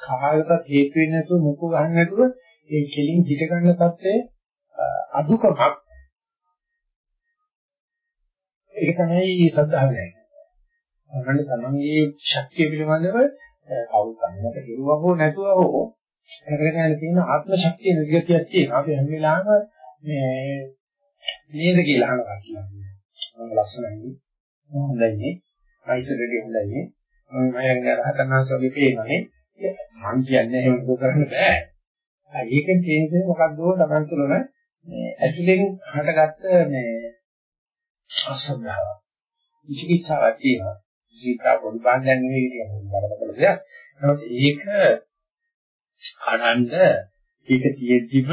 කායකට හේතු වෙන්නේ නැතුව මුකු ගන්න නැතුව ඒ කෙලින් හිට ගන්න තත්ත්වයේ අදුකමක් ඒක තමයි ශ්‍රද්ධාව නැහැ. අපරණ තමන්ගේ ශක්තිය පිළිබඳව කවුරුත් අන්නට කිරුවා හෝ නැතුව හෝ කරගෙන යන තියෙන ආත්ම ශක්තිය නිර්ගතියක් තියෙනවා. අපි හැම වෙලාවෙම මේ නේද කියලා අහනවා කියන්නේ. මම ලස්සනයි. හොඳයි. අයිසරෙඩි හොඳයි. මම මයංග රහතන්වහන්සේ වගේ පේනනේ. මං කියන්නේ එහෙම දුක කරන්න බෑ. ඒකෙන් කියන්නේ මොකක්ද තමන් තුළම මේ ඇතුලෙන් හටගත්ත මේ අසද්ධාව. විචිකිච්ඡාවක් තියෙනවා. ජීවිතා පොඩි බාන්දයක් නෙවෙයි කියන්නේ බලබල දෙයක්. නමුත් ඒක අනන්ද ඒක තියෙද්දිම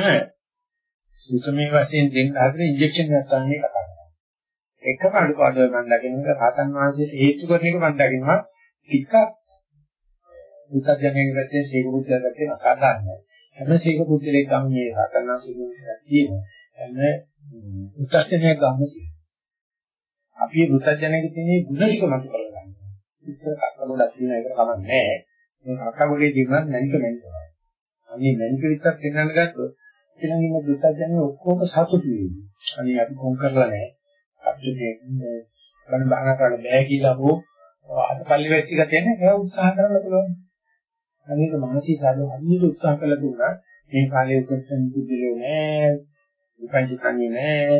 සුතමේ වශයෙන් දෙන්න හදන ඉන්ජෙක්ෂන් එකක් ගන්න එක කතා කරනවා. එකම අඩුපාඩුව මම දකින්න රහතන් වහන්සේට හේතු කරන එක මම දකින්නවා ටිකක් උත්තරජනක පැත්තේ සීක බුද්ධය පැත්තේ අසාධාරණයි. හැම සීක බුද්ධලේ ගම් මේ රහතන් වහන්සේ කියනවා. හැම උත්තරජනක ගම් තියෙනවා. අපි මුතජනක තියෙන ගුණ ටික මත කරගන්න. ඉස්සර කක්කගොඩක් තියෙන එක කමක් නැහැ. මේ කක්කගොඩේ ජීවන මැනික මැනික. අනේ මැනික විතරක් දෙන්නන්න ගත්තොත් ඊළඟ ඉන්න මුතජනේ ඔක්කොම සතුටු වෙයි. අනේ අපි කොන් කරලා නැහැ. අපිට මේ බණ බාහනා කරන්න බෑ කියලා හෝ අතපල්ලි වෙච්ච එක තියෙන ඒක උත්සාහ කරන්න පුළුවන්. අනේක මානසික සාධු හරියට උත්සාහ කළා දුන්නා මේ කාලේ උත්සන්න බුද්ධියෝ නෑ විපංචකන්නේ නෑ.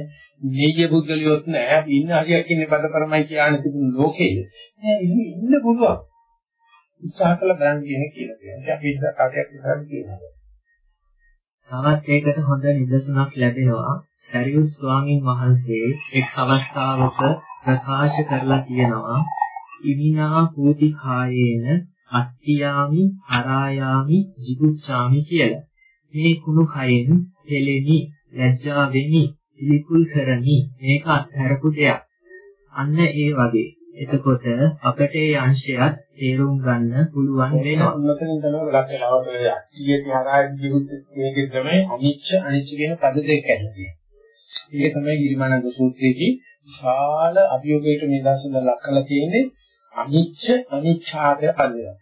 නීය බුද්ධලියොත් නෑ. අපි ඉන්න හරියක් ඉන්නේ බඩපරමයි කියන තිබුණු ලෝකේ. නෑ ඉන්න පුළුවන්. උත්සාහ කළ බලන්න කියන කියලා කියනවා. අපි ඉන්න කාටයක් ඉස්සරහ කියනවා. තවත් ඒකට හොඳ නිදසුනක් ලැබෙනවා. සරියුත් ස්වාමීන් වහන්සේ එක් අවස්ථාවක ප්‍රකාශ කරලා තියෙනවා. ඉමිනා කෝටි කායේන අත්තියාමි හරායාමි jigucchාමි කියලා. මේ කුණු කයෙන් දෙලෙමි ලැජ්ජා වෙමි පිළිකුල් කරමි මේක අත්හැරපු දෙයක්. අන්න ඒ වගේ. එතකොට අපට ඒ අංශයත් තේරුම් ගන්න පුළුවන් වෙනවා. මෙතනින් තමයි ගොඩක් වෙලාවට අත්තියේ හරායාමි jigucchාමි තමයි අනිච්ච අනිච්ච කියන පද දෙක ඇහිදී. ඒක තමයි ගිරිමානන්ද සූත්‍රයේදී විශාල අභියෝගයකට මේ දර්ශන ලක් කරලා තියෙන්නේ අනිච්ච අනිච්ඡාද පදයක්.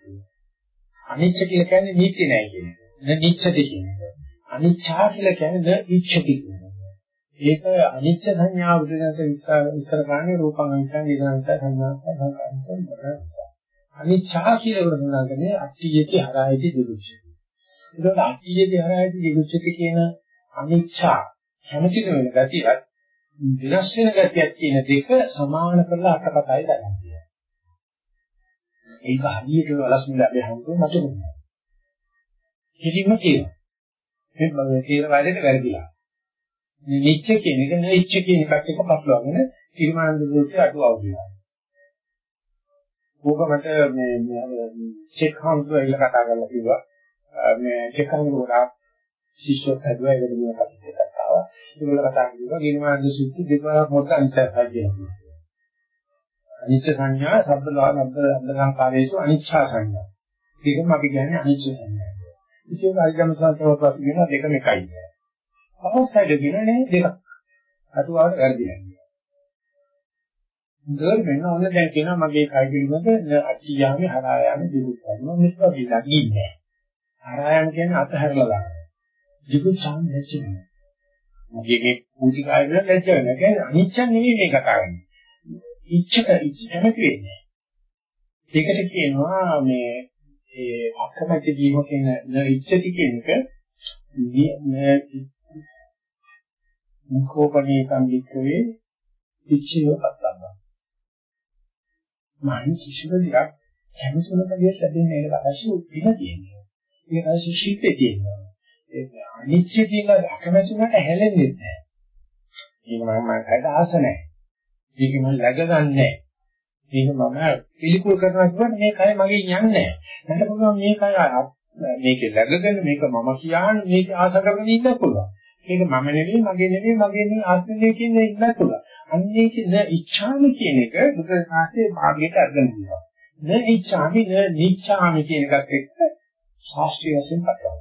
අනිච්ච කියලා කියන්නේ නීති නැහැ කියන එක. න නිච්ඡති කියන එක. අනිච්ඡා කියලා කියන්නේ න ඉච්ඡති කියන එක. ඒක අනිච්ච සංඥා බුදුදහස විස්තර කරන්නේ රූපං අනිච්චං ඊළඟට සංඥා සංකාරයෙන් අනිච්ඡා කියලා වර්ණනගන්නේ අට්ඨියති හරායති දුරුච්චති. ඒකෝට අට්ඨියති හරායති දුරුච්චති කියන අනිච්ඡා කැමති වෙන ගතියත් විනාශ වෙන ගතියක් කියන දෙක සමාන කරලා අටකටයි ගන්න. ඒක හරියට වලස්මිල අපි හම්බුනේ මට දුන්නා. කිසිම කියනවා. මේ තේරවාදයට වැරදිලා. මේ නිච්ච කියන එක නෙච්ච කියන එකත් එක්ක පටලවාගෙන ඊර්මානන්ද දෝෂේ අඩු අවුලනවා. ඕක මට මේ චෙක් හම්බුලා ඉල කතා කරලා කිව්වා. මේ චෙක් හම්බුලා ශිෂ්‍යත් හදුවා ඒකට මේ කතා ආවා. ඒගොල්ලෝ කතා කරුවා ඊර්මානන්ද සුත්ති දෙපාරක් මොකක්ද අන්තර්ජය කියනවා. අනිච්ච සංඥා සබ්බලා නබ්බ අන්ද සංකාරයේසු අනිච්චා සංඥා. ඒකම අපි කියන්නේ අනිච්ච සංඥා. ඉතින් අරිගම සංකල්පවත් අපි කියන දෙකම එකයි. අවශ්‍යද කියන්නේ දෙකක්. අතුවාට වැරදිලා. දෙල් වෙන ඕන දැන් කියනවා මගේ කය පිළිබඳ අට්ටියාමේ හරායාමේ දිනුත් කරනවා මේක විලගින්නේ. හරායාම කියන්නේ අතහැරලා දානවා. දිගු සාම නැච්චෙනවා. මගේ කුටි කය වල ලැජ්ජ වෙනවා. කියන්නේ අනිච්ච නෙමෙයි මේ කතා කරන්නේ. ඉච්ඡක ඉච්ඡ කැමති වෙන්නේ. ඒකට කියනවා මේ ඒ අකමැති වීම කියන න ඉච්ඡති කියන එක මුඛෝපණී සම්දික්කවේ ඉච්ඡිය පත්තම්ම. මහින් කිසිම දෙයක් කැමතිවන දෙයක් ලැබෙන්නේ නැහැ අවශ්‍ය උත්තිම තියෙනවා. ඒක අවශ්‍ය ශිල්පේ තියෙනවා. ඒක අනිච්ච කියන අකමැති වුණාට හැලෙන්නේ නැහැ. ඒක මම මට ආස නැහැ. මේක මම läගගන්නේ මේක මම පිළිකුල් කරනවා කියුවට මේ කය මගේ යන්නේ නැහැ. මට පුළුවන් මේ කය මේක läගගෙන මේක මම කියන්නේ මේක ආස කරගෙන ඉන්න පුළුවන්. මේක මම නෙවෙයි මගේ නෙවෙයි මගේ නෙවෙයි ආත්මය නෙවෙයි කියන ඉන්න පුළුවන්. අන්න ඒක න ඉච්ඡාමි කියන එක බුදුන් වහන්සේ මාර්ගයට අරගෙන යනවා. න ඉච්ඡාමි න නිච්ඡාමි කියන එකත් එක්ක ශාස්ත්‍රීය වශයෙන් කතා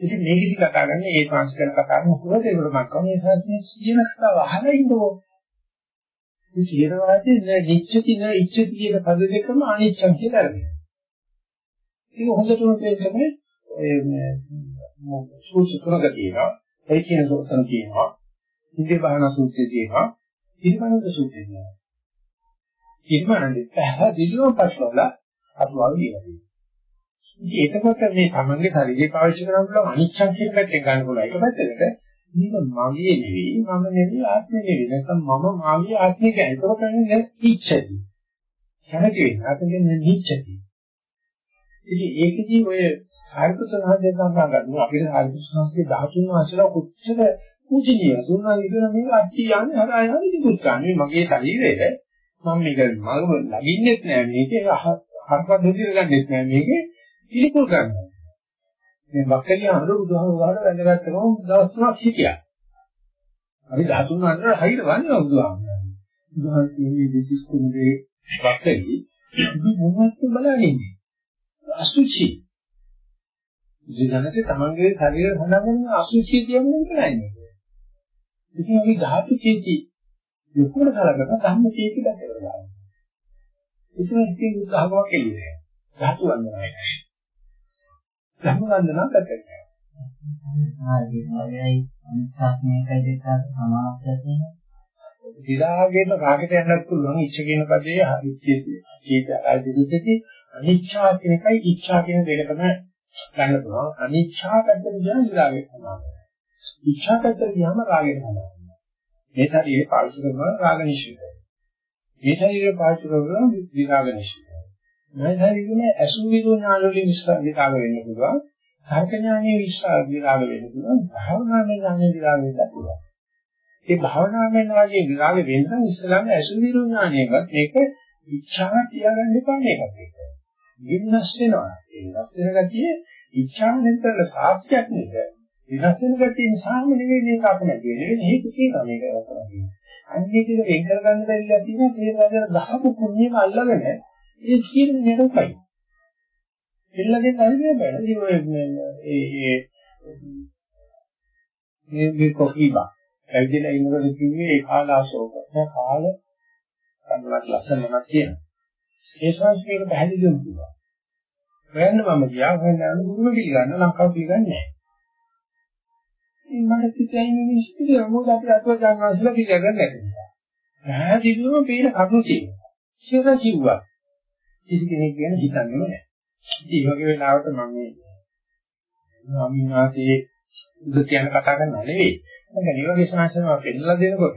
ඉතින් මේකෙදි කතා කරන්නේ ඒ සංස්කරණ කතා කරන මොකද ඒකට මම කියන්නේ සංස්කෘතිය කියන කතාව අහලා ඉන්නකෝ මේ ථේරවාදයේ නිච්චති න ඉච්ඡති කියන පද දෙකම අනිච්චම් කියලා අරගෙන. ඒක හොඳටම තේරෙන්නේ ඔය මේ සූත්‍ර තුනක තියෙනවා. ඒ කියන සූත්‍රන තියෙනවා. ඉන්දිය බාහන සූත්‍රය තියෙනවා. ඉරිමනන්ද සූත්‍රය තියෙනවා. ඉරිමනන්ද පැහැදිලිව පස්වලා අතුවාව කියනවා. ඉතින් එතකොට මේ තමන්ගේ ශරීරය පාවිච්චි කරන්න පුළුවන් අනිච්චම් කියන පැත්තෙන් ගන්න පුළුවන්. ඒක පැත්තකට මේක මගේ නෙවෙයි මම නෙවෙයි ආත්මෙ නෙවෙයි. නැත්නම් මම මාගේ ආත්මය කියන්නේ. ඒක කියන්නේ නිච්චති කැමති වෙන අතකින් නිච්චති ඉතින් ඒකදී ඔය සාරිපුත්‍ර මහත්තයා සඳහන් කරනවා අපිට සාරිපුත්‍ර සංස්කෘතිය 13 වසර කොච්චර පූජනීය දුන්නා කියන මේක අට්ටි යන්නේ හරහා යන්නේ දිගුත්තානේ මගේ ශරීරයේ මම මේක මම ලගින්නෙත් නෑ. මේකේ හරපත් දෙවිර ගන්නෙත් නෑ. මේකේ පිළිකුල් කරනවා මේ වක්කලිය අඳුර බුදුහාමුදුරුවෝ වැඳගත්ත ගමන් දවස් තුනක් හිටියා. අපි 13 අnder හරියට වන්නේ බුදුහාමුදුරුවෝ. බුදුහාමුදුරුවෝ මේ දෙසිස් කුණේ වක්කලි මොනවද බලන්නේ? අසුචි. ජීවිතයේ තමන්ගේ ශරීර හඳගෙන අසුචි කියන්නේ නෑ. ඉතින් අපි ධාතු චේති යොකුර කලකට ධම්ම චේති දැකලා. ඉතින් ඉතින් බුදුහාමුදුරුවෝ කෙලියේ. ධාතු වන්දනයි. ධර්ම වන්දනා කරගන්නවා. ආදී වගේයි අනිත්‍යඥයකයි දෙක සමාප්ත තියෙනවා. විරාගයෙන් රාගයට යන්නත් පුළුවන් ඉච්ඡ කියන පදේ ඉච්ඡේ චේත ආදිදුති අනිච්ඡා කියන එකයි ඉච්ඡා කියන දෙකම ගන්න පුළුවන්. අනිච්ඡා පැත්තට ගියාම විරාගය සමානයි ඉච්ඡා පැත්තට ගියාම රාගය සමානයි මේ ශරීරය පාවිච්චි කරනවා රාග නිශ්චිතයි මේ ශරීරය පාවිච්චි කරනවා විරාග නිශ්චිතයි මේ ශරීරයේ අසු විදෝ ඥාන වලින් විරාග වෙන්න පුළුවන් තර්ක ඥානයේ විරාග වෙන්න පුළුවන් භාවනාවේ ඥානයේ විරාග වෙන්න පුළුවන් ඒ භාවනාවෙන් වගේ විරාග වෙන්න ඉස්සලාම අසුවිරු ඥානයකට මේක ඉච්ඡාව තියාගන්න එපා මේකත් එක්ක. වින්නස් වෙනවා. ඒ වෙනස් වෙන ගතිය ඉච්ඡාව නැතර සාක්ෂියක් නේද? වෙනස් වෙන ගතිය නිසාම නෙවෙයි මේක අපිට වෙන්නේ. හේතු තියෙනවා මේක කරන්නේ. අන්නේ ටික වෙන් කරගන්න බැරිලා තියෙනවා තේරවාදන ගහපු කුණ්‍යම අල්ලගෙන ඒ කියන නෙරොපයි. එල්ලගෙන හරියට බෑ. ඉතින් ඔය ඒ ඒ මේ මේ කොහීබා ඇවිදලා ඉන්නකොට කිව්වේ ඒ කාලාශෝක. දැන් කාල කන්නවත් ලස්සන නමක් තියෙනවා. ඒ සංස්කෘතික පැහැදිලිවම කිව්වා. හොයන්න මම ගියා හොයන්න යන ගුරුම පිළිගන්න ලංකාව පිළිගන්නේ නැහැ. මට සිතයි මිනිස්සුගේ මොකද අපි අතව ගන්නවා කියලා පිළිගන්නේ නැහැ. පැහැදිලිවම පේන කරුණු තියෙනවා. කියලා කිව්වා. කිසි කෙනෙක් ගැන හිතන්නේ නැහැ. ඉතින් මේ වගේ වෙලාවට මම මේ ස්වාමීන් වහන්සේ උද කියන කතා කරනවා නෙවෙයි. මම නියෝග ශාසනය පෙන්නලා දෙනකොට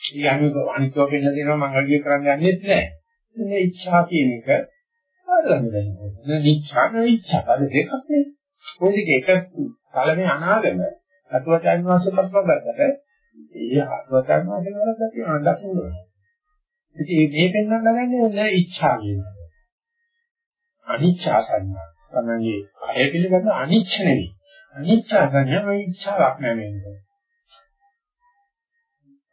ඊයන්ව අනිත්ව පෙන්නලා දෙනවා මම අගිය කරන්න යන්නේත් නැහැ. මේ ඉච්ඡා කියන එක අරගෙන දෙනවා. නිච්ඡා නිච්ඡා බල දෙකක් නේ. ඔය දෙක එක කලමේ අනාගම අතුවචාන් වාසේ පත්ව ගත්තට ඒ අතුවචාන් වාසේ වලක් තියෙනවා දකින්න ඕනේ. ඉතින් මේ පෙන්වන්න ගන්නේ නෑ ඉච්ඡා කියන එක. අනිච්ඡා සංඥා. තමයි කය පිළිබඳ අනිච්ච නෙවෙයි. අනිච්චා සංඥා ඉච්ඡාවක් නෙමෙයි.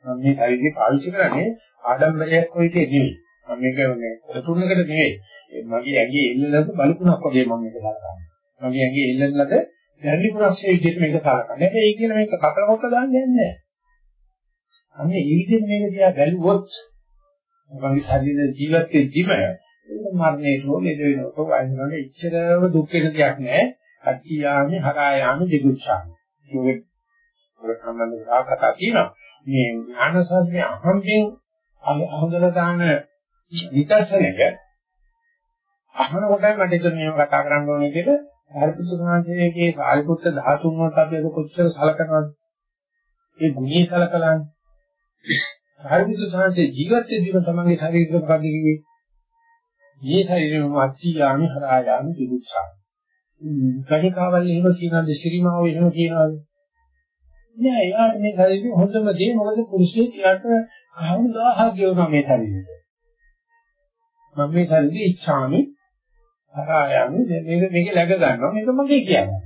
මම මේ ශරීරය පාවිච්චි කරන්නේ ආඩම්බරයක් වෙයිටේ නෙවෙයි. මම මේක මේ කොටුනකට නෙවෙයි. මගේ ඇඟේ එල්ලලද බලුණක් වගේ මම මේක දානවා. මගේ ඇඟේ එල්ලලද දැරි පුරස්සේ විදිහට මේක සලකන්නේ. හැබැයි ඒ කියන මේක කතර කොට දාන්නේ නැහැ. අනේ ඒ විදිහට මේක දිහා බැලුවොත් මගේ ශරීර ජීවත් වෙද්දිම මරණයට හෝ ලෙඩ වෙනකොට වයින්වල ඉච්ඡරව දුක් වෙන දෙයක් නැහැ. අච්චියාමි හරායාමි දිගුච්ඡාමි. ඒක වල සම්බන්ධ කතා තියෙනවා. මේ ඥාන සත්‍ය අහම්බෙන් අහඳලා දාන විදර්ශනයක අහන කොටයි මට ඒක මේව කතා කරන්න ඕනේ කියලා හරිපුත්තු සමාජයේගේ සාරිපුත්ත 13 වලට අපි ඒක කොච්චර සලකනවද? ඒ ගුණී සලකලානේ. හරිපුත්තු සමාජයේ ජීවත් වෙද්දීම තමන්ගේ ශරීරය මොකද කිව්වේ? මේ ශරීරෙම අච්චියාමි හරායාමි දිගුච්ඡාමි. කණිකාවල් එහෙම කියනවාද? ශිරිමාව එහෙම කියනවාද? නෑ එයාට මේ ශරීරේ හොඳම දේ. මොකද පුරුෂයෙක් එයාට කවුරු 1000ක් ගෙවනවා මේ ශරීරෙට. මම මේ ශරීරේ ඉච්ඡාමි හරායමි මේක මේක läග ගන්නවා. මේක මගේ කියන්නේ.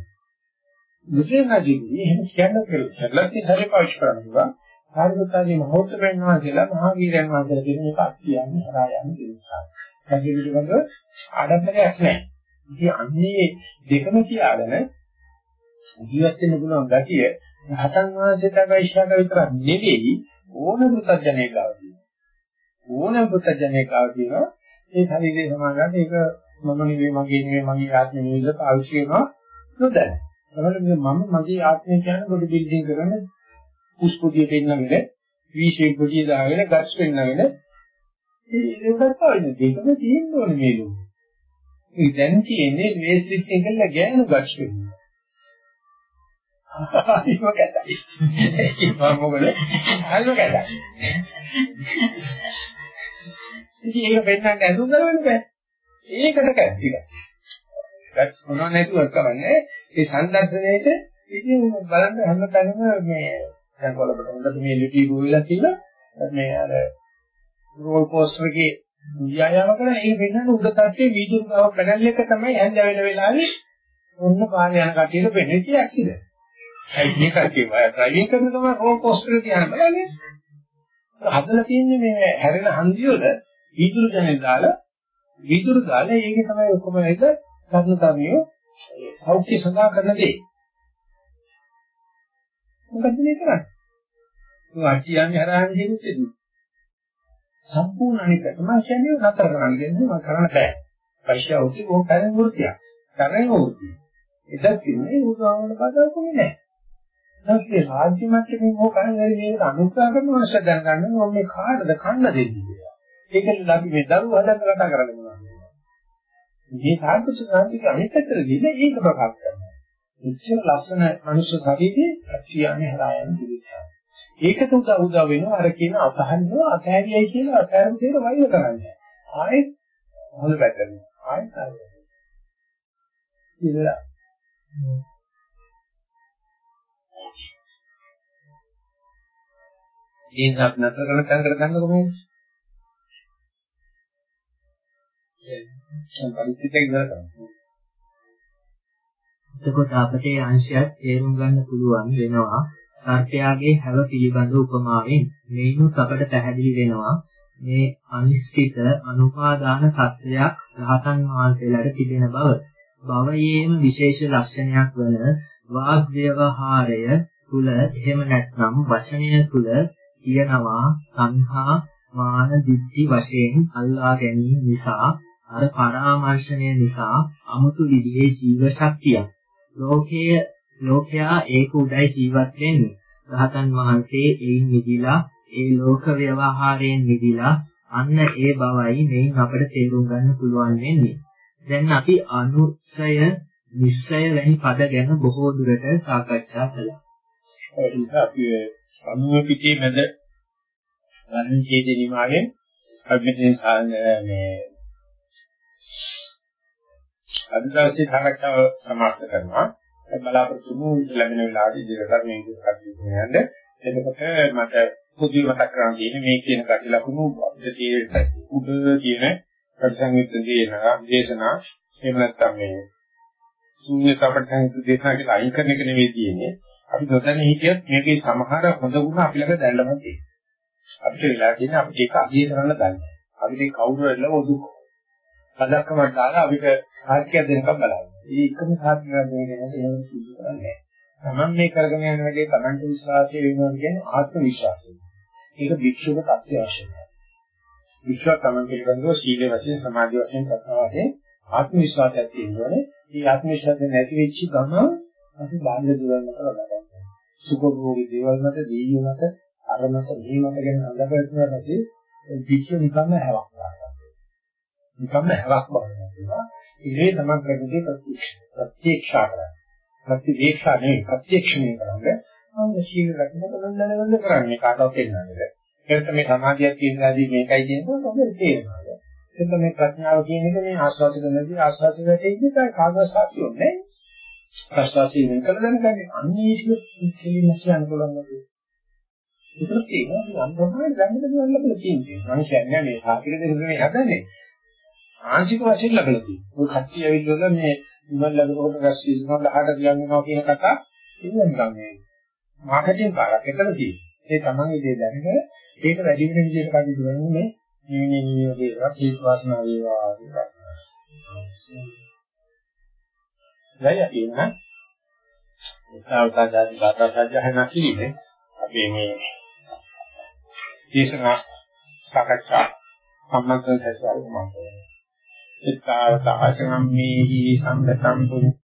මුද්‍රණදී එහෙම කියන්න කියලා සරලත් හරි පාවිච්චි කරනවා ආර්යතාවේ මහෞත්ත වෙනවා කියලා මහා වීරයන් වහන්සේලා කියන එක අත්‍යයන් හරායමි කියනවා ඒකේ පිළිබඳව ආඩම්බරයක් නෑ ඉතින් අන්නේ දෙකම තියාගෙන ජීවත් වෙන්න පුළුවන් ගතිය රහතන් වහන්සේට වෛශ්‍යාක විතරක් නෙවෙයි ඕනම පුතඥයෙක් ගාව තියෙනවා. ඕනම පුතඥයෙක් ගාව තියෙනවා. ඒ ශරීරයේ සමානකට ඒක මම නෙවෙයි මගේ නෙවෙයි මගේ ආත්මය නෙවෙයි කියලා පාවිච්චි කරනවා නොදැන. ඒකට මම මගේ ආත්මය කියන්නේ බොඩි බිල්ඩින් කරන පුස්පුඩිය පෙන්නගෙන වී පොඩිය දාගෙන ගස් පෙන්නගෙන ඒ ඒකට පාවිච්චි දෙකම තියෙන්න ඕනේ මේ ලෝකෙ. ඒ දැන් තියෙන්නේ මේ ස්විච් එක කියලා ගෑනු ගස් වෙනවා. ඒක කැතයි. ඒක මොකද? හරිම කැතයි. ඉතින් ඒක වෙන්නත් ඇඳුම් කරවන්න බෑ. ඒකට කැත්තික. ඒක මොනව නැතුව කරන්නේ ඒ සංදර්ශනයේට ඉතින් බලන්න හැමතැනම මේ දැන් කොළඹ හොඳට මේ ලිපි ගොවිලා කියලා මේ අර රෝල් පෝස්ටර් එකේ ව්‍යායාම කරන ඒ වෙනන උඩ තට්ටේ වීදුරු ගාව පැනල් එක තමයි හැන්ද වෙන වෙලාවේ ඔන්න පාරේ යන කටියට වෙන්නේ කියලා ඇක්සිඩන්ට්. ඒ මේ කට්ටිය ඩ්‍රයිවිං කරන ගමන් රෝල් පෝස්ටර් එක තියන බලන්නේ. හදලා තියෙන්නේ මේ හැරෙන හන්දිය වල වීදුරු ජනෙල් දාලා වීදුරු දාලා ඒකේ තමයි ඔක්කොම නේද කර්ණකර්මිය සෞඛ්‍ය සඳහා කරන දේ. මොකද මේ කරන්නේ? වාචියන්නේ හරහන් දෙන්නේ සම්පූර්ණ අනික තමයි කියන්නේ නතර කරන්න කියන්නේ මම කරන්න බෑ. පරිශා උති ඕක කරන වෘත්තියක්. කරන වෘත්තිය. එදත් කියන්නේ උදාහරණ බදාකුනේ නෑ. ඊපස්සේ රාජ්‍ය මට්ටමින් ඕක කරන්නේ මේක අනුග්‍රහ කරන අවශ්‍ය දැනගන්න ඕනේ මේ කාටද කන්න දෙන්නේ කියලා. ඒකෙන් අපි මේ දරුවෝ හදන්න කතා කරන්නේ මොනවද? මේ සාර්ථක ශාන්තික අනිත් පැත්තට ගිහින් ඒක ප්‍රකාශ කරනවා. එච්චර ලස්සන මනුෂ්‍ය ශරීරයේ ප්‍රතියන්නේ හදායන දිවිචා. ඒකට උදා උදා වෙනවා අර කියන අතහරිනවා අතහැරියයි කියලා අතහැරපු දේට වෛර කරන්නේ. ආයෙත් හොල වැටෙනවා. ආයෙත් ආයෙත්. ඉතින් ඒ නත් නතර කරන තැනකට ගන්නකො මේ. දැන් පරිත්‍යාගය ඉවර කරනවා. එතකොට අපට ඒ අංශයක් තේරුම් ගන්න පුළුවන් වෙනවා. සර්පයාගේ හැව පිළිබඳ උපමාවෙන් මේනුත් අපට පැහැදිලි වෙනවා. මේ අනිශ්චිත අනුපාදාන සත්‍යයක් රහතන් වහන්සේලාට තිබෙන බව. භවයේම විශේෂ ලක්ෂණයක් වන වාග් ව්‍යවහාරය තුල එහෙම නැත්නම් වචනය තුල කියනවා සංහා මාන දිට්ඨි වශයෙන් අල්ලා ගැනීම නිසා අර පරාමර්ශනය නිසා අමුතු විදිහේ ජීව ශක්තියක් ලෝකයේ ලෝකයා ඒක උඩයි ජීවත් වෙන්නේ. රහතන් වහන්සේ එයින් මිදිලා ඒ ලෝක ව්‍යවහාරයෙන් මිදිලා අන්න ඒ බවයි මෙයින් අපිට තේරුම් ගන්න පුළුවන් වෙන්නේ. දැන් අපි අනුසය නිශ්චය වැනි පද ගැන බොහෝ දුරට සාකච්ඡා කළා. ඒක අපි අනුව පිටේ මැද ගන්න චේතනිමාවෙන් අපි මෙතන මේ අද දවසේ සාකච්ඡාව සමාප්ත කරනවා. බලාපොරොත්තු වූ ලැබෙන වෙලාවදී ඉදිරියට මේ විදිහට කටයුතු කරන්න. එතකොට මට පොදු මතක් කරගන්න තියෙන්නේ මේ කියන කටි ලකුණු අපිට තියෙන උඩ තියෙන ප්‍රතිසංයුක්ත දේනා දේශනා එහෙම නැත්නම් මේ ශූන්‍යත ප්‍රතිසංයුක්ත දේශනා කියලා අයින් කරන එක නෙවෙයි තියෙන්නේ. අපි නොදැන හිටියත් මේකේ සමහර හොඳ ගුණ අපි ළඟ දැල්ලම තියෙනවා. අපිට වෙලා තියෙන්නේ අපිට ඒක අගය කරන්න දන්නේ. අපිට කවුරු වෙලා ඔදුක පදක්කමක් දාලා අපිට සාහිත්‍යයක් දෙනකම් බලන්න. ඒ එකම සාහිත්‍යයක් දෙන්නේ එහෙම සිදු කරන්නේ තමන් මේ කරගෙන යන වැඩේ තමන්ට විශ්වාසය වෙනවා කියන්නේ ආත්ම විශ්වාසය. ඒක භික්ෂුවක අත්‍යවශ්‍යයි. විශ්වාස තමන් පිළිබඳව සීල වශයෙන් සමාධි වශයෙන් ප්‍රඥා වශයෙන් ආත්ම විශ්වාසයක් තියෙනවානේ. මේ ආත්ම විශ්වාසය නැති වෙච්ච ගමන් අපි බාහිර දේවල් මත ලබනවා. සුඛභෝගී දේවල් මත, දීය මත, අරමත, මේ මත ගැන අඳගත්තුනා පස්සේ භික්ෂුව නිකම්ම හැවක් ගන්නවා. නිකම්ම හැවක් බලනවා. ඉරේ තමන් කරන දේ ප්‍රත්‍යක්ෂා කරන්නේ. ප්‍රතිවේක්ෂා නෙවෙයි ප්‍රත්‍යක්ෂණය කරන්නේ. ආව ශීල රැකෙනකොට මම දැනගන්න කරන්නේ කාටවත් දෙන්නන්නේ. ඒකට මේ සමාධියක් කියනවාදී මේකයි කියනකොට ඔබට තේරෙනවා. එතන මේ ප්‍රඥාව කියන එක මේ ආස්වාද කරනදී ආස්වාද වැටෙන්නේ තමයි කාගවත් සාක්ෂියක් නෑ. ප්‍රශ්නාසී වෙන කළ දැනගන්නේ අන්නේ ටික කෙලින්ම කියන්න පුළුවන් වගේ. ඒකට කියනවා මේ අන්තරාය දැනගෙන ගන්න ලැබෙලා තියෙනවා. මම කියන්නේ මේ සාකිර දෙන්න මේ හදන්නේ. ආංශික වශයෙන් ලැබලා තියෙනවා. ඔය කට්ටිය ඇවිල්ලා මේ ඉමල් ලැබෙනකොට රැස් වෙනවා 18 කියන් වෙනවා කියන කතා ඉන්නේ නිකන් මේ මාකටිං කාර්යයක් එකද තියෙන්නේ. ඒ තමන්ගේ දේ දැනගෙන ඒක වැඩි වෙන විදිහට කටයුතු කරන්නේ මේ නිවිනේ නියෝගයේ රාජ්‍ය වාසනාව වේවා කියලා. දැන් යකින්න උත්සාහතාදී ගාථා සජ්ජහනා කිරීමේ අපි මේ දේශනා සාකච්ඡා සම්මත සැසවල් මම ඉත්තාවත ආශනම්මේහි සංගතම් පුඤ්ඤ